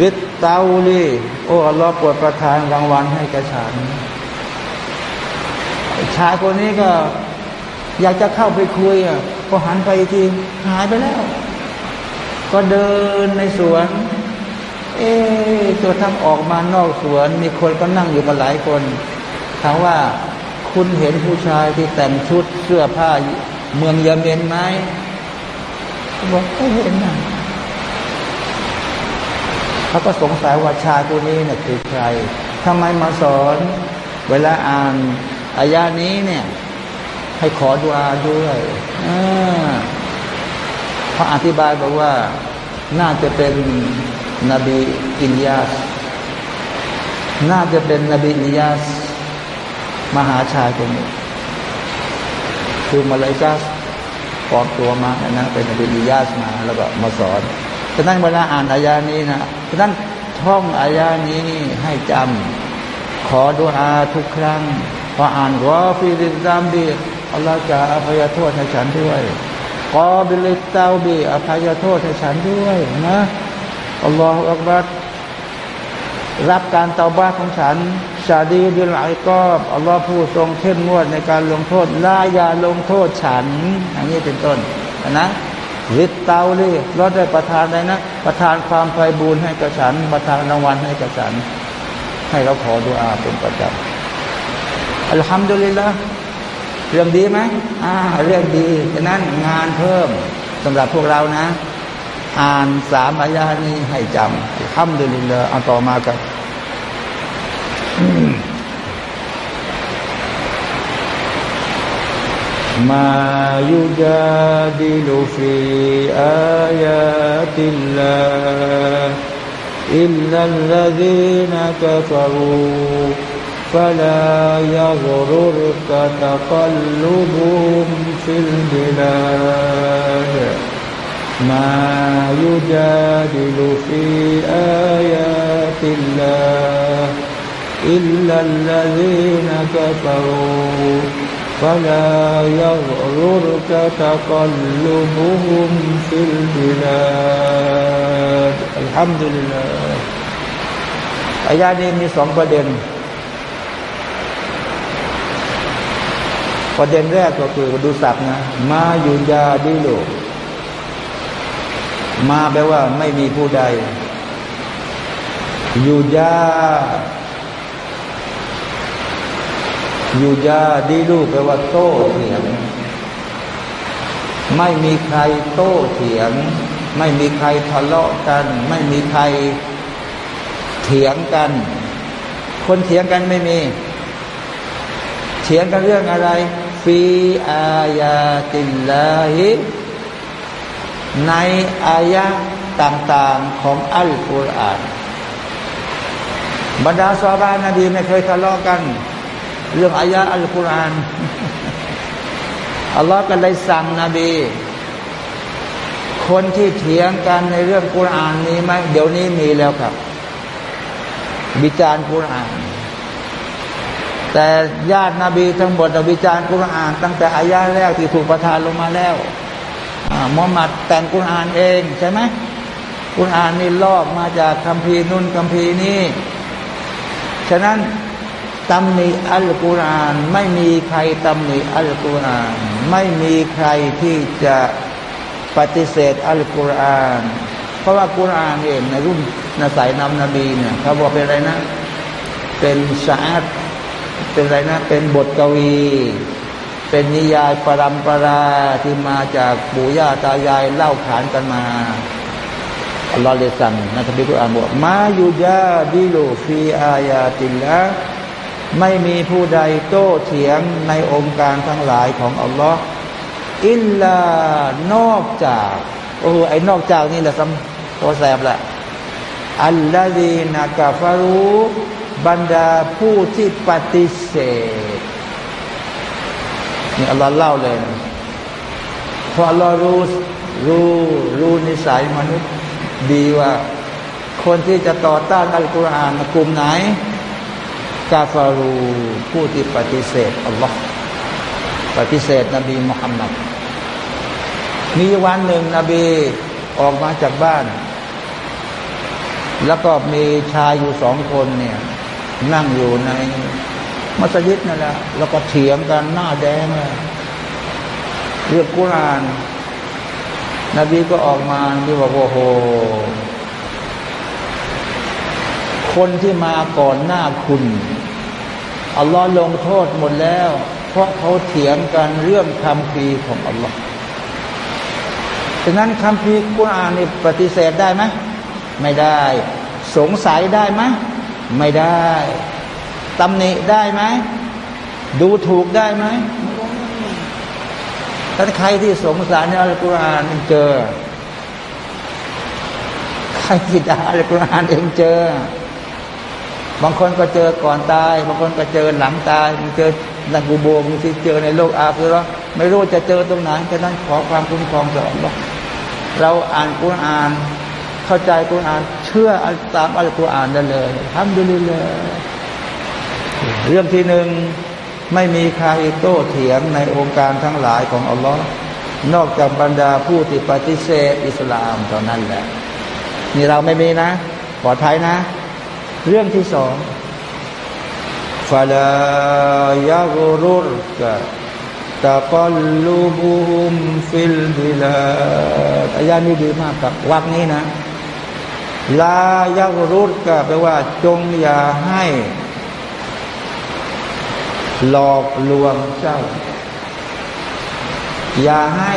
ริดเตาลีโอ้อัลลอฮ์ปวดประทานรางวัลให้กับฉัน ชายคนนี้ก็ อยากจะเข้าไปคุยอะพอหันไปทีหายไปแล้ว ก็เดินในสวน เอ๊ตัวทั้งออกมานอกสวน มีคนก็นั่งอยู่กันหลายคนถามว่าคุณเห็นผู้ชายที่แต่งชุดเสื้อผ้าเมืองเยเมนไหมบอกไม่เห็นนะเขาก็สงสัยว่าชายคนนี้เนี่ยคือใครทำไมมาสอน เวลาอ่านอายานี้เนี่ย ให้ขอดุอาด้วยอ่า เขาอธิบายบอกว่าน่าจะเป็นนบีอินยาส น่าจะเป็นนบีอินยาส มหาชายคนนี้ คือมาเลยกาปลอมตัวมานะนะเป็นนบีอิยาสมาแล้วก็มาสอนฉะนั้นเวลาอ่านอายานี้นะฉะนั้นท่องอายานี้ให้จำขอดุอาทุกครั้งพออ่านรอฟิริซามบีอัลลอฮฺจะอภัยโทษให้ฉันด้วย กอบิลิตเตาบีอภัยโทษให้ฉันด้วยนะอัลลอฮฺอักบัดรับการเตาบ้าของฉัน ชาดีดิลไอกอบอัลลอฮ์ผู้ทรงเข้มงวดในการลงโทษลายาลงโทษฉันอันนี้เป็นต้นนะริตเตาลยเราได้ประทานอะไรนะ ประทานความไพบูรณ์ให้กับฉัน ประทานรางวัลให้กับฉัน ให้เราขอดุอาเป็นประจำอัลฮัมดุลิลละ เรื่องดีไหมอ่า เรื่องดีฉะนั้นงานเพิ่มสำหรับพวกเรานะ อ่านสามอายานี้ให้จำทำดูลินเดอเอาต่อมาครับมายุจาดิลุฟีอายาติลลาอิลลัลลซีนักฟารู فلا يغررك تقلبهم في البلاد ما يجادل في آيات الله إلا الذين كفروا فلا يغررك تقلبهم في البلاد الحمد لله อายานี้มีสองประเด็น ประเด็นแรกก็คือดูสักนะ มาอยู่ยาดิโลมาแปลว่าไม่มีผู้ใดอยู่ยาอยู่ยาดีลูกแปลว่าโต้เถียง ไม่มีใครโต้เถียง ไม่มีใครทะเลาะกัน ไม่มีใครเถียงกัน คนเถียงกันไม่มี เถียงกันเรื่องอะไร ฟีอายาติลลาฮิในอายะต่างๆของอัลกุรอานบรรดาซาบานาบีไม่เคยทะเลาะกัน เรื่องอายะอัลกุรอานอัลลอฮ์ก็เลยสั่งนบี คนที่เถียงกันในเรื่องกุรอานนี้ไหมเดี๋ยวนี้มีแล้วครับ วิจารณ์กุรอาน แต่ญาตินาบีทั้งหมดวิจารณ์กุรอาน ตั้งแต่อายะแรกที่ถูกประทานลงมาแล้วมุฮัมมัดแต่งกุรอานเองใช่ไหมกุรอานนี่ลอกมาจากคัมภีร์นุ่นคัมภีร์นี้ฉะนั้นตำหนิอัลกุรอานไม่มีใครตำหนิอัลกุรอาน ไม่มีใครที่จะปฏิเสธอัลกุรอาน เพราะว่ากุรอานเองในรุ่นนสายนำนบีเนี่ยเขาบอกเป็นอะไรนะ เป็นชาต เป็นอะไรนะ เป็นบทกวี เป็นนิยายปรำปราที่มาจากปู่ย่าตายายเล่าขานกันมาอัลลอฮ์เลยสั่งนคัมภีร์กุอานบอกมายูยาดิโลฟีอายาติลละไม่มีผู้ใดโต้เถียงในองค์การทั้งหลายของอัลลอฮ์อิลลานอกจากโอ้ไอ้นอกจากนี่แหละสำตัวแสบแหละอัลลอฮีนากาฟารู บรรดาผู้ที่ปฏิเสธนี่อัลลอฮ์เล่าเลยเพราะอัลลอฮ์รู้รู้รู้นิสัยมนุษย์ดีว่า คนที่จะต่อต้านอัลกุรอานกลุ่มไหน กาฟารูผู้ที่ปฏิเสธอัลลอฮ์ปปฏิเสธนบีมุฮัมมัดมีวันหนึ่งนบีออกมาจากบ้าน แล้วก็มีชายอยู่สองคนเนี่ย นั่งอยู่ในมัสยิดนั่นแหละแล้วก็เถียงกันหน้าแดงเลยเรื่องกุรานนบีก็ออกมาที่บอกว่าโห คนที่มาก่อนหน้าคุณอัลลอฮ์ลงโทษหมดแล้ว เพราะเขาเถียงกันเรื่องคำพีของอัลลอฮ์ฉะนั้นคำพีกุรานนี่ปฏิเสธได้ไหมไม่ได้ สงสัยได้ไหม ไม่ได้ตำหนิได้ไหมดูถูกได้ไหมถ้าใครที่สงสารในอัลกุรอานเจอ ใครที่ด่าอัลกุรอานเองเจอ บางคนก็เจอก่อนตาย บางคนก็เจอหลังตายมันเจอนักกูโบมันที่เจอในโลกอาคือเราไม่รู้จะเจอตรงไหนฉะนั้นขอความคุ้มครองจากอัลลอฮ์เราอ่านกุรอาน เข้าใจกุรอาน เชื่อตามอัลกุรอานได้เลยทำดูเลยเรื่องที่หนึ่งไม่มีใครโต้เถียงในองค์การทั้งหลายของอัลลอฮ์นอกจากบรรดาผู้ที่ปฏิเสธอิสลามเท่านั้นแหละ นี่เราไม่มีนะปลอดภัยนะ เรื่องที่สองฟาลายากรุรกะตะกอลลูบุฮุมฟิลบิลาอายานี้ดีมากกับวักนี้นะ ลายากรุรกะแปลว่า จงอย่าให้ หลอกลวงเจ้า อย่าให้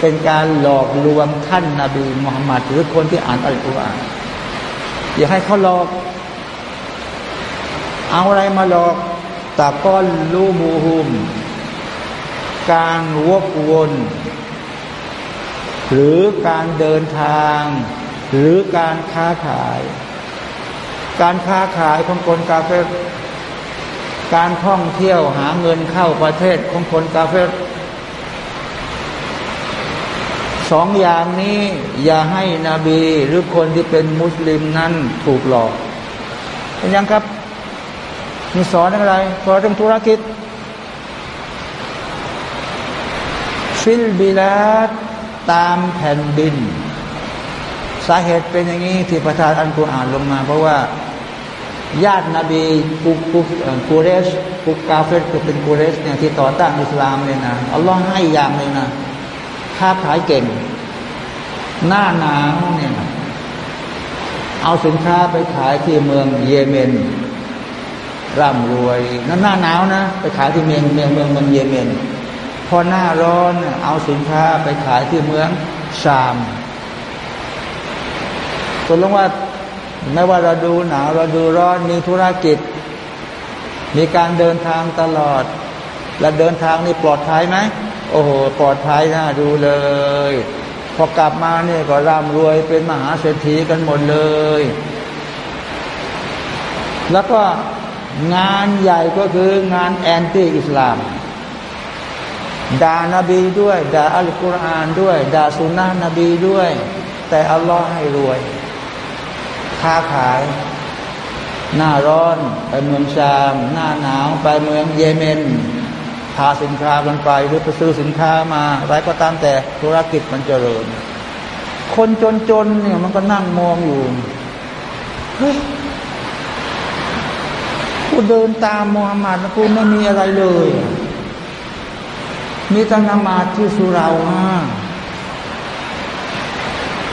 เป็นการหลอกลวงท่านนาบีมุฮัมมัดหรือคนที่อ่านอัลกุรอานอย่าให้เขาหลอก เอาอะไรมาหลอกตาก้อนลูบูฮุม การวกวน หรือการเดินทาง หรือการค้าขาย การค้าขายของคนกาเฟรการท่องเที่ยวหาเงินเข้าประเทศของคนกาเฟรสองอย่างนี้อย่าให้นบีหรือคนที่เป็นมุสลิมนั้นถูกหลอกเห็นยังครับมีสอนอะไรสอนเรื่องธุรกิจفي البلاد ตามแผ่นดิน สาเหตุเป็นอย่างนี้ที่ประธานอันกุรอานลงมา เพราะว่าญาตินบีกุกุกูเรสกุกาเฟตเป็นกูเรสเนี่ยที่ต่อต้านอิสลามเลยนะอัลลอฮ์ให้อย่างเลยนะค้าขายเก่ง หน้าหนาวเนี่ยเอาสินค้าไปขายที่เมืองเยเมนร่ำรวยนั่นหน้าหนาวนะ ไปขายที่เมืองเมืองเมืองเมืองเยเมน อหน้าร้อนเอาสินค้าไปขายที่เมืองชามตกลงว่าไม่ว่าเราดูหนาวเราดูร้อนมีธุรกิจ มีการเดินทางตลอด และเดินทางนี่ปลอดภัยไหมโอ้โหปลอดภัยนะดูเลย พอกลับมาเนี่ยก็ร่ำรวยเป็นมหาเศรษฐีกันหมดเลย แล้วก็งานใหญ่ก็คืองานแอนตี้อิสลาม ด่านาบีด้วยด่าอัลกุรอานด้วยด่าสุนนะนบีด้วย แต่อัลลอฮ์ให้รวย ค้าขาย หน้าร้อนไปเมืองชาม หน้าหนาวไปเมืองเยเมนพาสินค้ากันไปหรือไปซื้อสินค้ามาอะไรก็ตามแต่ธุรกิจมันเจริญ คนจนๆเนี่ยมันก็นั่งมองอยู่เฮ้ยกูเดินตามมูฮัมหมัดนะกูไม่มีอะไรเลย มีแต่นมาที่สุราว่า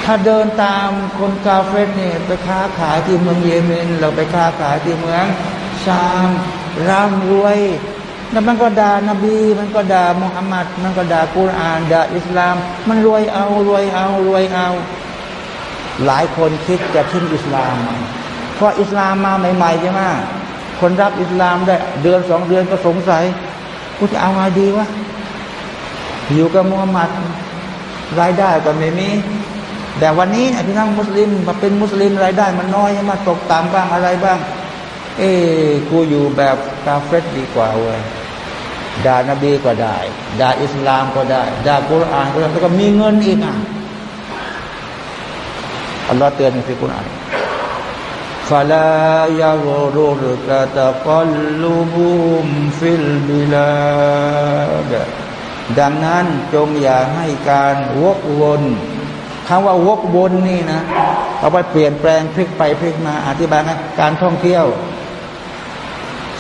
ถ้าเดินตามคนกาเฟสเนี่ยไปค้าขายที่เมืองเยเมน เราไปค้าขายที่เมืองชามร่ำรวยแล้วมันก็ด่านบี มันก็ด่ามุฮัมมัด มันก็ด่ากุรอานด่าอิสลาม มันรวยเอารวยเอารวยเอา หลายคนคิดจะทิ้งอิสลาม เพราะอิสลามมาใหม่ๆใช่ไหมคนรับอิสลามได้เดือนสองเดือนก็สงสัยกูจะเอาไงดีวะ อยู่กับมุฮัมมัดรายได้ก็ไม่มี แต่วันนี้เอพี่น้องมุสลิมมาเป็นมุสลิมรายได้มันน้อยมาตกตามบ้างอะไรบ้าง เอ้กูอยู่แบบกาเฟตดีกว่าเว้ยด่านบีก็ได้ด่าอิสลามก็ได้ด่ากุรอานก็ได้แล้วก็มีเงินอีกอะอัลลอฮ์เตือนในกุรอานฟาลายาโรุกะตะกอลลุบุมฟิลบิลาด ดังนั้นจงอย่าให้การวกวนคำว่าวกวนนี่นะเอาไปเปลี่ยนแปลงพลิกไปพลิกมา อธิบายนะการท่องเที่ยว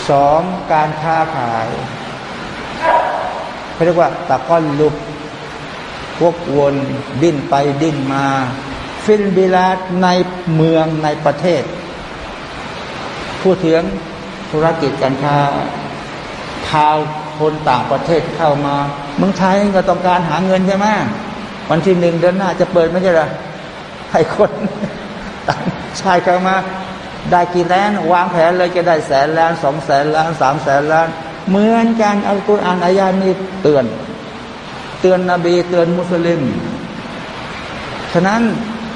สองการค้าขายเขาเรียกว่าตะก้อนลุกวกวนดิ้นไปดิ้นมา في البلاد ในเมืองในประเทศ พูดถึงธุรกิจการค้าขาย คนต่างประเทศเข้ามา เมืองไทยก็ต้องการหาเงินใช่ไหมวันที่หนึ่งเดือนหน้าจะเปิดไม่ใช่หรอให้คนชายเข้ามา ได้กี่แสนวางแผนเลยจะได้แสนล้านสองแสนล้านสามแสนล้าน เหมือนกันอัลกุรอานอายานี้เตือน เตือนนบีเตือนมุสลิม ฉะนั้น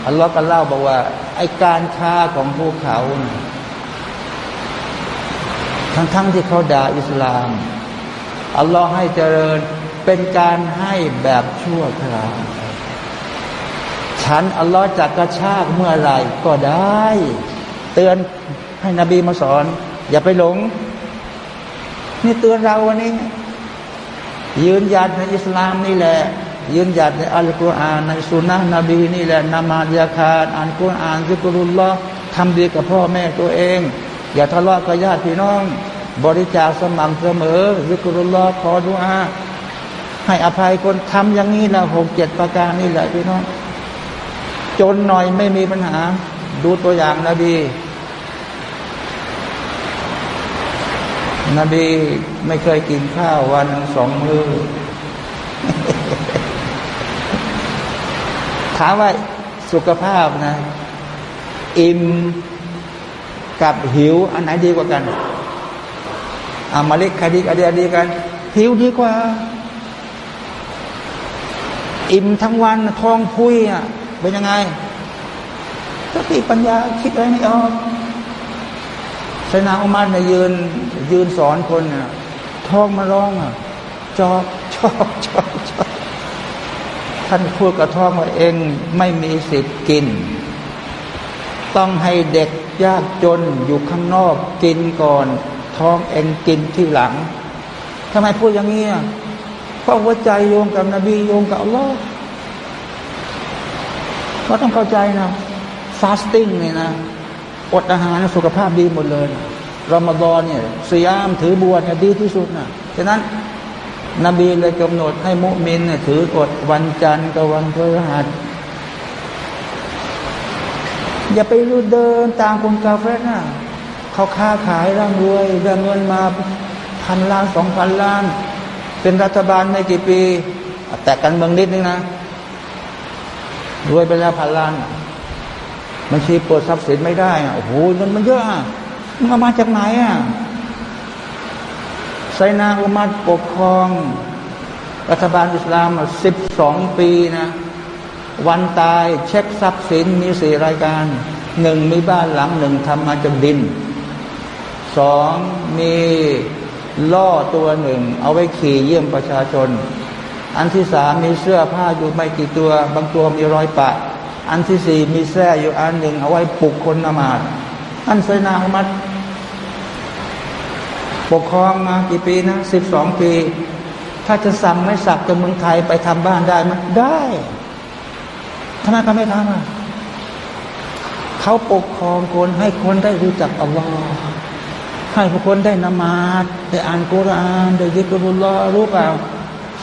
อัลลอฮ์ก็เล่าบอกว่าไอการค้าของพวกเขาทั้งๆทที่เขาด่าอิสลาม อัลลอฮ์ให้เจริญเป็นการให้แบบชั่วคราวฉันอัลลอฮ์จะกระชากเมื่อไรก็ได้ เตือนให้นบีมาสอน อย่าไปหลง นี่เตือนเราวันนี้ ยืนยันในอิสลามนี่แหละ ยืนยันในอัลกุรอานในสุนนะนบีนี่แหละนามาดยาคาอ่านกุรอานซิกรุลลอฮ์ทำดีกับพ่อแม่ตัวเอง อย่าทะเลาะกับญาติพี่น้อง บริจาคสม่ำเสมอซิกรุลลอขอดุอาให้อภัยคนทำอย่างนี้แหละหกเจ็ดประการนี่แหละพี่น้องจนหน่อยไม่มีปัญหา ดูตัวอย่างนบี นบีไม่เคยกินข้าววันสองมือถามว่าสุขภาพนะ อิ่มกับหิวอันไหนดีกว่ากัน อามาเล็กใครดีอะไรดีกัน หิวดีกว่า อิ่มทั้งวันท้องพุยอะเป็นยังไงสติปัญญาคิดอะไรไม่ออกชนาอุมาเนี่ยยืนยืนสอนคนอะท้องมาร้องอะจอบชอบชอบชอบท่านพูดกับท้องว่าเองไม่มีสิทธิ์กิน ต้องให้เด็กยากจนอยู่ข้างนอกกินก่อน ท้องเองกินที่หลังทำไมพูดอย่างนี้เพราะหัวใจโยงกับนบีโยงกับอัลลอฮ์ก็ต้องเข้าใจนะฟาสติ้งเนี่ยนะอดอาหารสุขภาพดีหมดเลยรอมฎอนเนี่ยสยามถือบวชเนี่ยดีที่สุดนะฉะนั้นนบีเลยกำหนดให้มุมินเนี่ยถือกฎวันจันทร์กับวันพฤหัสอย่าไปรูเดินตามคนกาเฟนะ เขาค้าขายร่ำรวยได้เงินมาพันล้านสองพันล้าน เป็นรัฐบาลไม่กี่ปี แต่กันเมืองนิดนึงนะรวยไปแล้วพันล้านบัญชีปวดทรัพย์สินไม่ได้อะโอ้โหเงินมันเยอะอะมันมาจากไหนอะไซนาอุมัดปกครอง รัฐบาลอิสลามสิบสองปีนะวันตายเช็คทรัพย์สินมีสี่รายการหนึ่งมีบ้านหลังหนึ่งทำมาจากดิน สองมีล่อตัวหนึ่ง เอาไว้ขี่เยี่ยมประชาชน อันที่สามมีเสื้อผ้าอยู่ไม่กี่ตัว บางตัวมีรอยปะ อันที่สี่มีแส้อยู่อันหนึ่ง เอาไว้ปลุกคนนมาดอันไซนาอุมัดปกครองมากี่ปีนะสิบสองปี ถ้าจะสั่งไม่สักจากเมืองไทยไปทำบ้านได้ไหมได้ทำไมเขาไม่ทำอะเขาปกครองคนให้คนได้รู้จักอัลลอฮ์ ให้ผู้คนได้นมาดได้อ่านกุรานได้ยิกรุลลอรู้เปล่า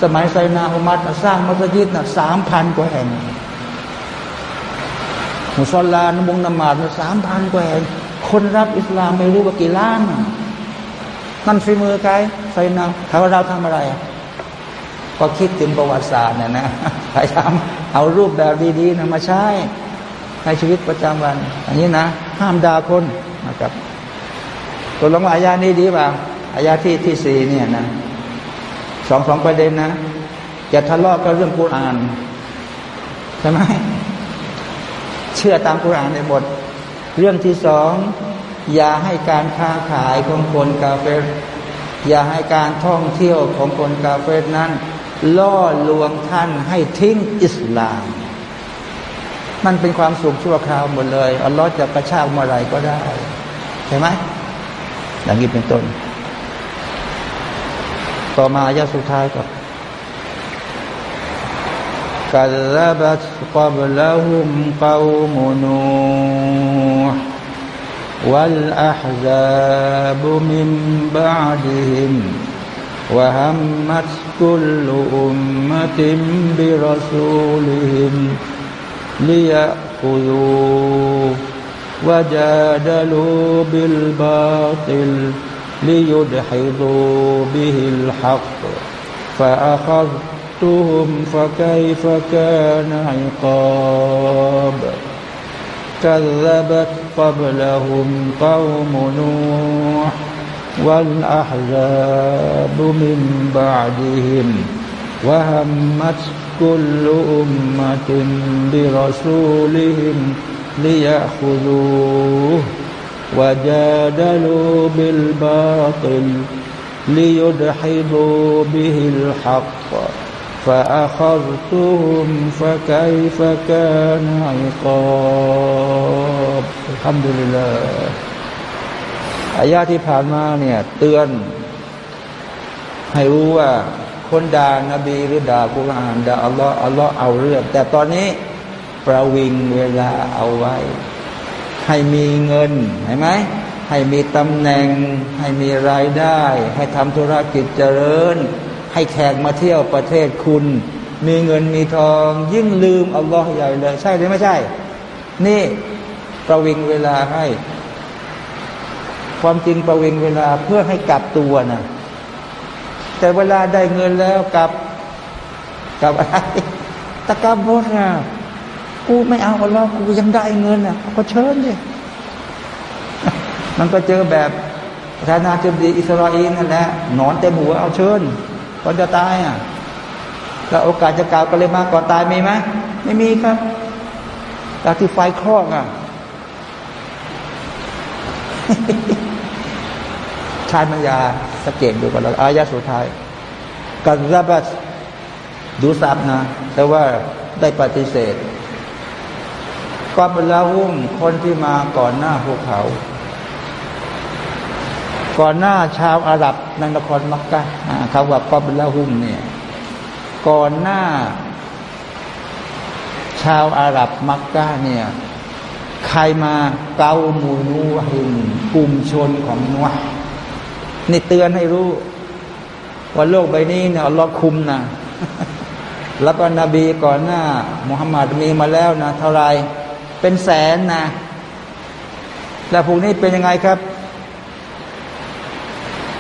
สมัยไซนาอุมัดสร้างมัสยิดนะสามพันกว่าแห่งมุสลานมุงนมาดสามพันกว่าแห่งคนรับอิสลามไม่รู้ว่ากี่ล้านนั่นฝีมือไกไซนาถามว่าเราทำอะไรก็คิดถึงประวัติศาสตร์เนี่ยนะพยายามเอารูปแบบดีๆนะมาใช้ในชีวิตประจำวัน อันนี้นะ ห้ามด่าคนนะครับ ตัวลงอายานี้ดีป่าอายาที่ที่สี่เนี่ยนะสองสองประเด็นนะอย่าทะเลาะกับเรื่องกุรานใช่ไหมเชื่อตามกุรานในหมดเรื่องที่สองอย่าให้การค้าขายของคนกาเฟรอย่าให้การท่องเที่ยวของคนกาเฟรนั้น ล่อลวงท่านให้ทิ้งอิสลาม มันเป็นความสุขชั่วคราวหมดเลยอัลลอฮ์จะกระชากเมื่อไรก็ได้ใช่ไหม อย่างนี้เป็นต้น ต่อมาอายะสุดท้ายกับ كذبت قبلهم قوم نوح والأحزاب من بعدهم وهمت كل أمة برسولهم ليأخذوه وجادلوا بالباطل ليدحضوا به الحق فأخذتهم فكيف كان عقاب كذبت قبلهم قوم نوح والأحزاب من بعدهم وهمت كل أمة برسولهم ليأخذوه وجادلوا بالباطل ليدحضوا به الحق فأخذتهم فكيف كان عقاب الحمد لله อายาที่ผ่านมาเนี่ยเตือน ให้รู้ว่าคนด่านบีหรือด่ากุรอานด่าอัลลอฮ์อัลลอฮ์เอาเรื่อง แต่ตอนนี้ ประวิงเวลาเอาไว้ ให้มีเงินเห็นไหมให้มีตำแหน่ง ให้มีรายได้ ให้ทำธุรกิจเจริญ ให้แขกมาเที่ยวประเทศคุณ มีเงินมีทอง ยิ่งลืมอัลลอฮ์ใหญ่เลย ใช่หรือไม่ใช่ นี่ประวิงเวลาให้ ความจริงประวิงเวลาเพื่อให้กลับตัวนะแต่เวลาได้เงินแล้วกลับกลับอะไรตะกบดนะ กูไม่เอาอัลลอฮ์กูยังได้เงินอะก็เชิญดิมันก็เจอแบบประธานาธิบดีอิสราเอลนั่นแหละนอนเต็มหัวเอาเชิญก่อนจะตายอะแล้วโอกาสจะกล่าวกันเลยมาก่อนตายมีไหมไม่มีครับจาที่ไฟคลอกอะชายมัญญาสเกตดูกันแล้วอายะสุดท้ายกัซาบัสดูซับนะแต่ว่าได้ปฏิเสธ ก็เป็นลาหุ้มคนที่มาก่อนหน้าพวกเขา ก่อนหน้าชาวอาหรับในนครมักกะคำว่ากอบลาหุ้มเนี่ยก่อนหน้า ชาวอาหรับมักกะเนี่ยใครมาเกามูนูหินกลุ่มชนของนวนี่เตือนให้รู้ ว่าโลกใบนี้เนี่ยอัลลอฮ์คุมนะแล้วก็นบีก่อนหน้ามุฮัมมัดมีมาแล้วนะเท่าไร เป็นแสนนะ แล้วพวกนี้เป็นยังไงครับ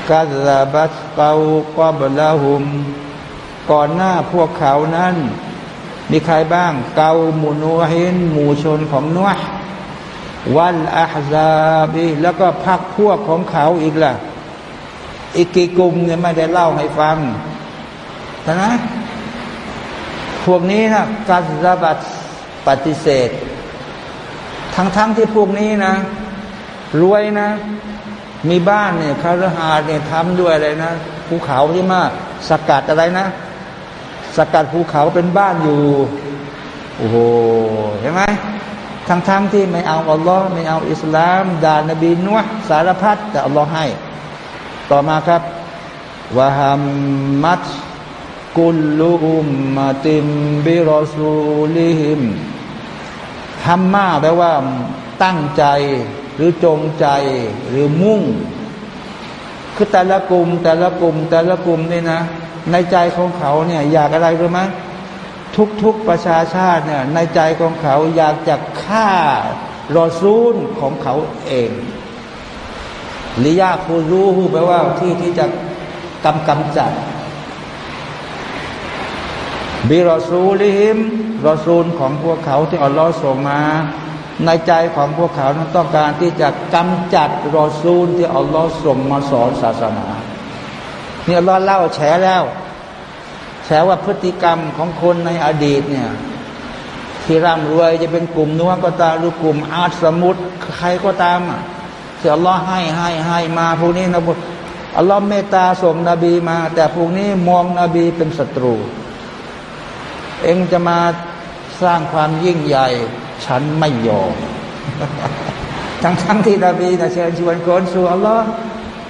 กาซาบัสเกากอบลาหุม ก่อนหน้าพวกเขานั้น มีใครบ้าง เกามูนัวฮินหมู่ชนของนัววันอาฮซาบีแล้วก็พักพวกของเขาอีกล่ะ อีกกี่กลุ่มเนี่ยไม่ได้เล่าให้ฟังนะพวกนี้นะกาซาบัตปฏิเสธ ทั้งๆทที่พวกนี้นะ รวยนะ มีบ้านเนี่ยคาร์หาเนี่ยทำด้วยอะไรนะภูเขาที่มากสกัดอะไรนะ สกัดภูเขาเป็นบ้านอยู่ โอ้โหเห็นไหมทั้งๆทที่ไม่เอาอัลลอฮ์ไม่เอาอิสลามด่านบีนัวสารพัดแต่อัลลอฮ์ให้ ต่อมาครับวะฮัมมัตกุลลุอุมมาติมบิรอซูลิฮิม ฮัมมาแปลว่าตั้งใจหรือจงใจหรือมุ่ง คือแต่ละกลุ่มแต่ละกลุ่มแต่ละกลุ่มนี่นะ ในใจของเขาเนี่ยอยากอะไรรู้ไหมทุกๆประชาชาติเนี่ยในใจของเขาอยากจะฆ่ารอซูลของเขาเองลิยาคูรู้แปลว่าที่ที่จะกำกำจัด บิรอซูลิฮิมรอซูลของพวกเขาที่อัลลอฮ์ส่งมา ในใจของพวกเขานั้นต้องการที่จะกำจัดรอซูลที่อัลลอฮ์ส่งมาสอนศาสนาเนี่ยอัลลอฮ์เล่าแฉแล้วแฉว่าพฤติกรรมของคนในอดีตเนี่ยที่ร่ำรวยจะเป็นกลุ่มนัวก็ตามหรือกลุ่มอาสมุตใครก็ตามที่อัลลอฮ์ให้ให้ให้มาพวกนี้นะบุอัลลอฮ์เมตตาส่งนบีมา แต่พวกนี้มองนบีเป็นศัตรู เองจะมาสร้างความยิ่งใหญ่ ฉันไม่ยอม ทั้งทั้งที่นบีนะเชิญชวนคนสู่อัลลอฮ์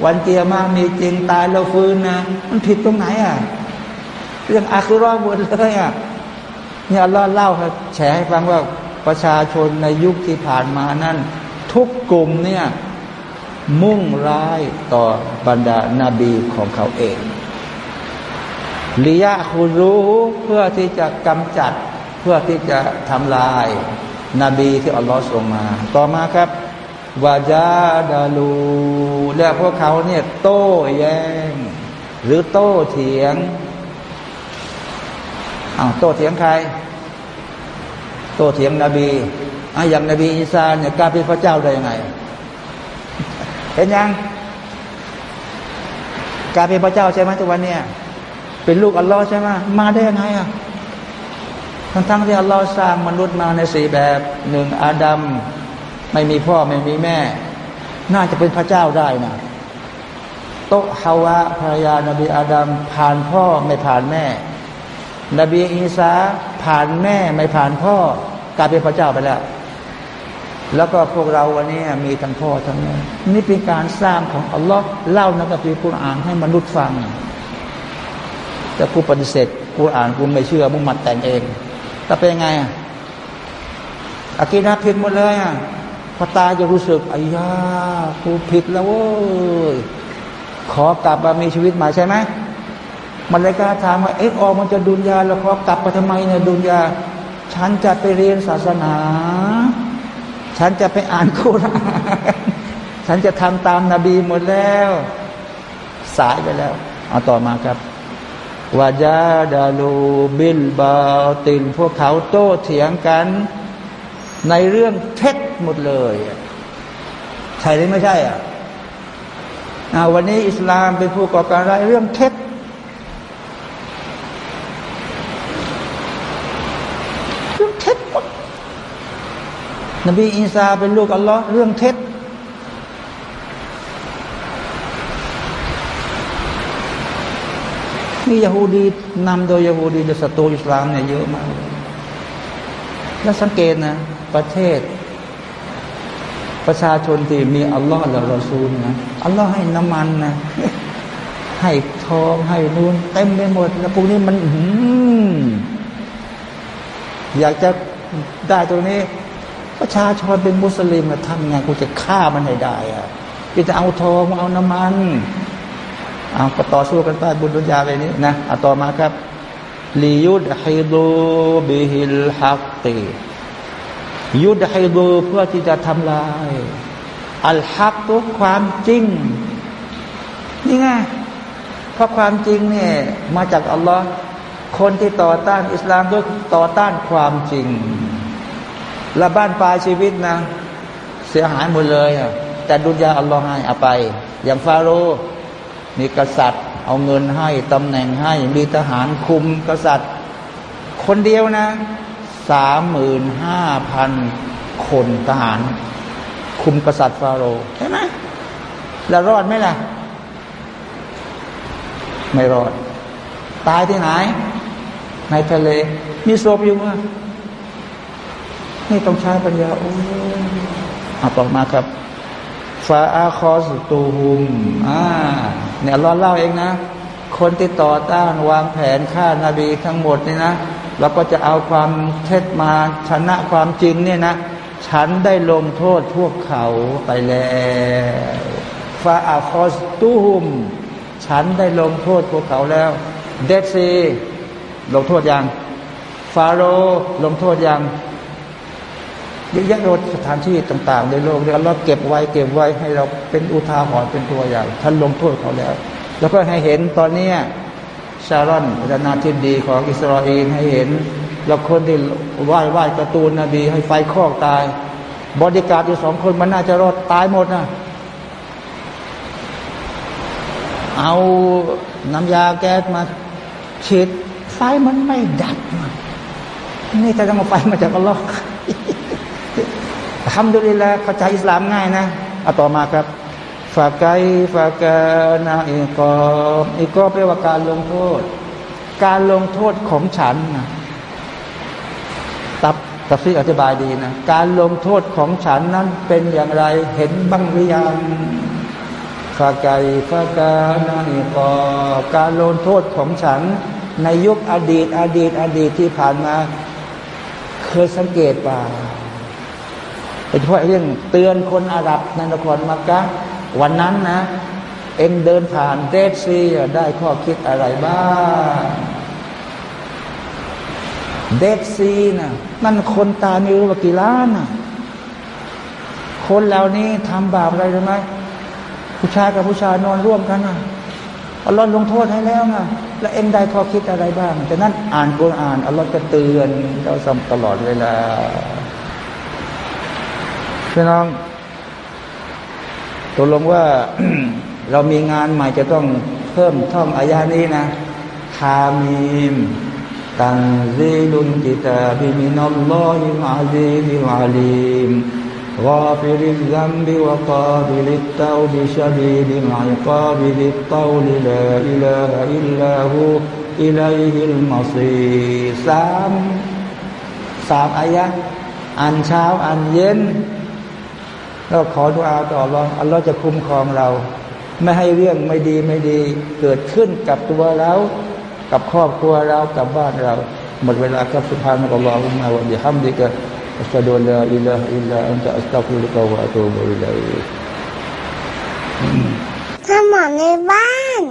วันเกียร์มามีจริงตายแล้วฟื้นนะ มันผิดตรงไหนอะ เรื่องอาคิรอหมดเลยอะเนี่ยอัลลอฮ์เล่าให้แฉให้ฟังว่าประชาชนในยุคที่ผ่านมานั้น ทุกกลุ่มเนี่ยมุ่งร้ายต่อบรรดานาบีของเขาเอง ลิยะคุรู้เพื่อที่จะกำจัด เพื่อที่จะทำลาย นบีที่อัลลอฮ์ส่งมา ต่อมาครับวาจาดาลูและพวกเขาเนี่ยโต้แย้ง หรือโต้เถียงอ้าวโต้เถียงใคร โต้เถียงนบีอะอย่างนบีอิสาเนี่ยกล้าเป็นพระเจ้าได้ยังไง เห็นยังกล้าเป็นพระเจ้าใช่ไหมทุกวันเนี่ย เป็นลูกอัลลอฮ์ใช่ไหมมาได้ยังไงอะทั้งทั้งที่อัลลอฮ์สร้างมนุษย์มาในสี่แบบหนึ่งอาดัมไม่มีพ่อไม่มีแม่ น่าจะเป็นพระเจ้าได้นะโตฮาวะภรรยานบีอาดัมผ่านพ่อไม่ผ่านแม่ นบีอีสาผ่านแม่ไม่ผ่านพ่อกลายเป็นพระเจ้าไปแล้ว แล้วก็พวกเราวันนี้มีทั้งพ่อทั้งแม่นี่เป็นการสร้างของอัลลอฮ์เล่าในกัมภีร์กุรอานให้มนุษย์ฟัง แต่กูปฏิเสธกูอ่านกูไม่เชื่อมุมัดแต่งเองแต่เป็นยังไงอะอากีนาผิดหมดเลยอะพอตาจะรู้สึกอายากูผิดแล้วเว้ยขอกลับมามีชีวิตใหม่ใช่ไหมมันเลยกล้าถามว่าเอ๊ะออกมันจะดุนยาแล้วขอกลับไปทำไมเนี่ยดุนยา ฉันจะไปเรียนศาสนา ฉันจะไปอ่านคุรานฉันจะทำตามนาบีหมดแล้ว สายไปแล้ว เอาต่อมาครับ วาจาดาลูบิลบาตินพวกเขาโต้เถียงกัน ในเรื่องเท็จหมดเลย ใช่หรือไม่ใช่อะวันนี้อิสลามเป็นผู้ก่อการร้ายเรื่องเท็จเรื่องเท็จหมดนบีอีสาเป็นลูกอัลลอฮ์เรื่องเท็จ มียาฮูดีนำโดยยาฮูดีโดยศัตรูอิสลามเนี่ยเยอะมาก แล้วสังเกตนะ ประเทศ ประชาชนที่มีอัลลอฮ์และรอซูลนะอัลลอฮ์ให้น้ำมันนะให้ทองให้นูนเต็มไปหมด แล้วพวกนี้มันอยากจะได้ตรงนี้ ประชาชนเป็นมุสลิมทำไงกูจะฆ่ามันให้ได้อะจะเอาทองเอาน้ำมัน เอาก็ต่อสู้กันไปบุญดุนยาไปนี้นะเอาต่อมาครับลียุดฮิดูบิฮิลฮักตียุดฮิดูเพื่อที่จะทำลาย อัลฮักตัวความจริง นี่ไงเพราะความจริงเนี่ยมาจากอัลลอฮ์คนที่ต่อต้านอิสลามด้วยต่อต้านความจริง และบ้านปลายชีวิตนะ เสียหายหมดเลยอะแต่ดุนยาอัลลอฮ์ให้เอาไป อย่างฟาโรห์ มีกษัตริย์ เอาเงินให้ตำแหน่งให้ มีทหารคุมกษัตริย์ คนเดียวนะสามหมื่นห้าพันคนทหาร คุมกษัตริย์ฟาโรห์ใช่ไหมแล้วรอดไหมล่ะ ไม่รอด ตายที่ไหน ในทะเล มีศพอยู่ว่านี่ต้องใช้ปัญญาโอ้เอาต่อมาครับ ฟาอาคอสตูฮุมอ่าเนี่ยเราเล่าเองนะ คนที่ต่อต้านวางแผนฆ่านาบีทั้งหมดนี่นะเราก็จะเอาความเท็จมาชนะความจริงเนี่ยนะฉันได้ลงโทษพวกเขาไปแล้วฟาอาคอสตูฮุม ฉันได้ลงโทษพวกเขาแล้ว เดซีลงโทษยัง ฟาโรลงโทษยัง เยอะแยะโดสถานที่ต่าง ๆ ในโลกเนี่ยเราเก็บไว้เก็บไว้ให้เราเป็นอุทาหรณ์เป็นตัวอย่างท่านลงโทษเขาแล้ว แล้วก็ให้เห็นตอนเนี้ชารอนประธานาธิบดีของอิสราเอลให้เห็น แล้วคนที่ไหว้ไหว้กระตูนนบีให้ไฟคอกตายบริการอยู่สองคนมันน่าจะรอดตายหมดนะเอาน้ำยาแก๊สมาฉีดไฟมันไม่ดับนี่จะต้องเอาไฟมาจากอัลลอฮ์ ทำดุลิละเข้าใจอิสลามง่ายนะเอาต่อมาครับฝากไกฝากกนาอิกออีกอแปลว่าการลงโทษ การลงโทษของฉันนะตับตัฟซีอธิบายดีนะ การลงโทษของฉันนั้นเป็นอย่างไรเห็นบ้างหรือยังฟาไกฟากานานิกอการลงโทษของฉัน ในยุคอดีต อดีต อดีตที่ผ่านมา เคยสังเกตป่า โดยเฉพาะเรื่องเตือนคนอาหรับในนครมักกะวันนั้นนะ เอ็งเดินผ่านเดซีได้ข้อคิดอะไรบ้างเดซีนะนั่นคนตาไม่รู้ว่ากี่ล้านนะคนเหล่านี้ทำบาปอะไรรู้ไหมผู้ชายกับผู้ชายนอนร่วมกันนะอัลลอฮ์ลงโทษให้แล้วนะแล้วเอ็งได้ข้อคิดอะไรบ้างจากนั้นอ่านกุรอานอัลลอฮ์จะเตือนเราซ้ำตลอดเวลา พี่น้องตกลงว่าเรามีงานใหม่จะต้องเพิ่มท่องอายานี้นะحم تنزيل الكتاب من الله العزيز العليم غافر الذنب وقابل التوب شديد العقاب ذي الطول لا إله إلا هو إليه المصيرสามสามอายะอ่านเช้าอ่านเย็น เราขอดุอาต่อรองอัลลอฮ์จะคุ้มครองเรา ไม่ให้เรื่องไม่ดีไม่ดี เกิดขึ้นกับตัวเรา กับครอบครัวเรากับบ้านเราหมดเวลาครับสุภาพนักอัลลอฮุมาวันดีฮัมดิกะอัสลามุลาอิลลาอิลลาอันตะอัสตัฟุลิกะวะอะตูบุอิลัยทำหมอนในบ้าน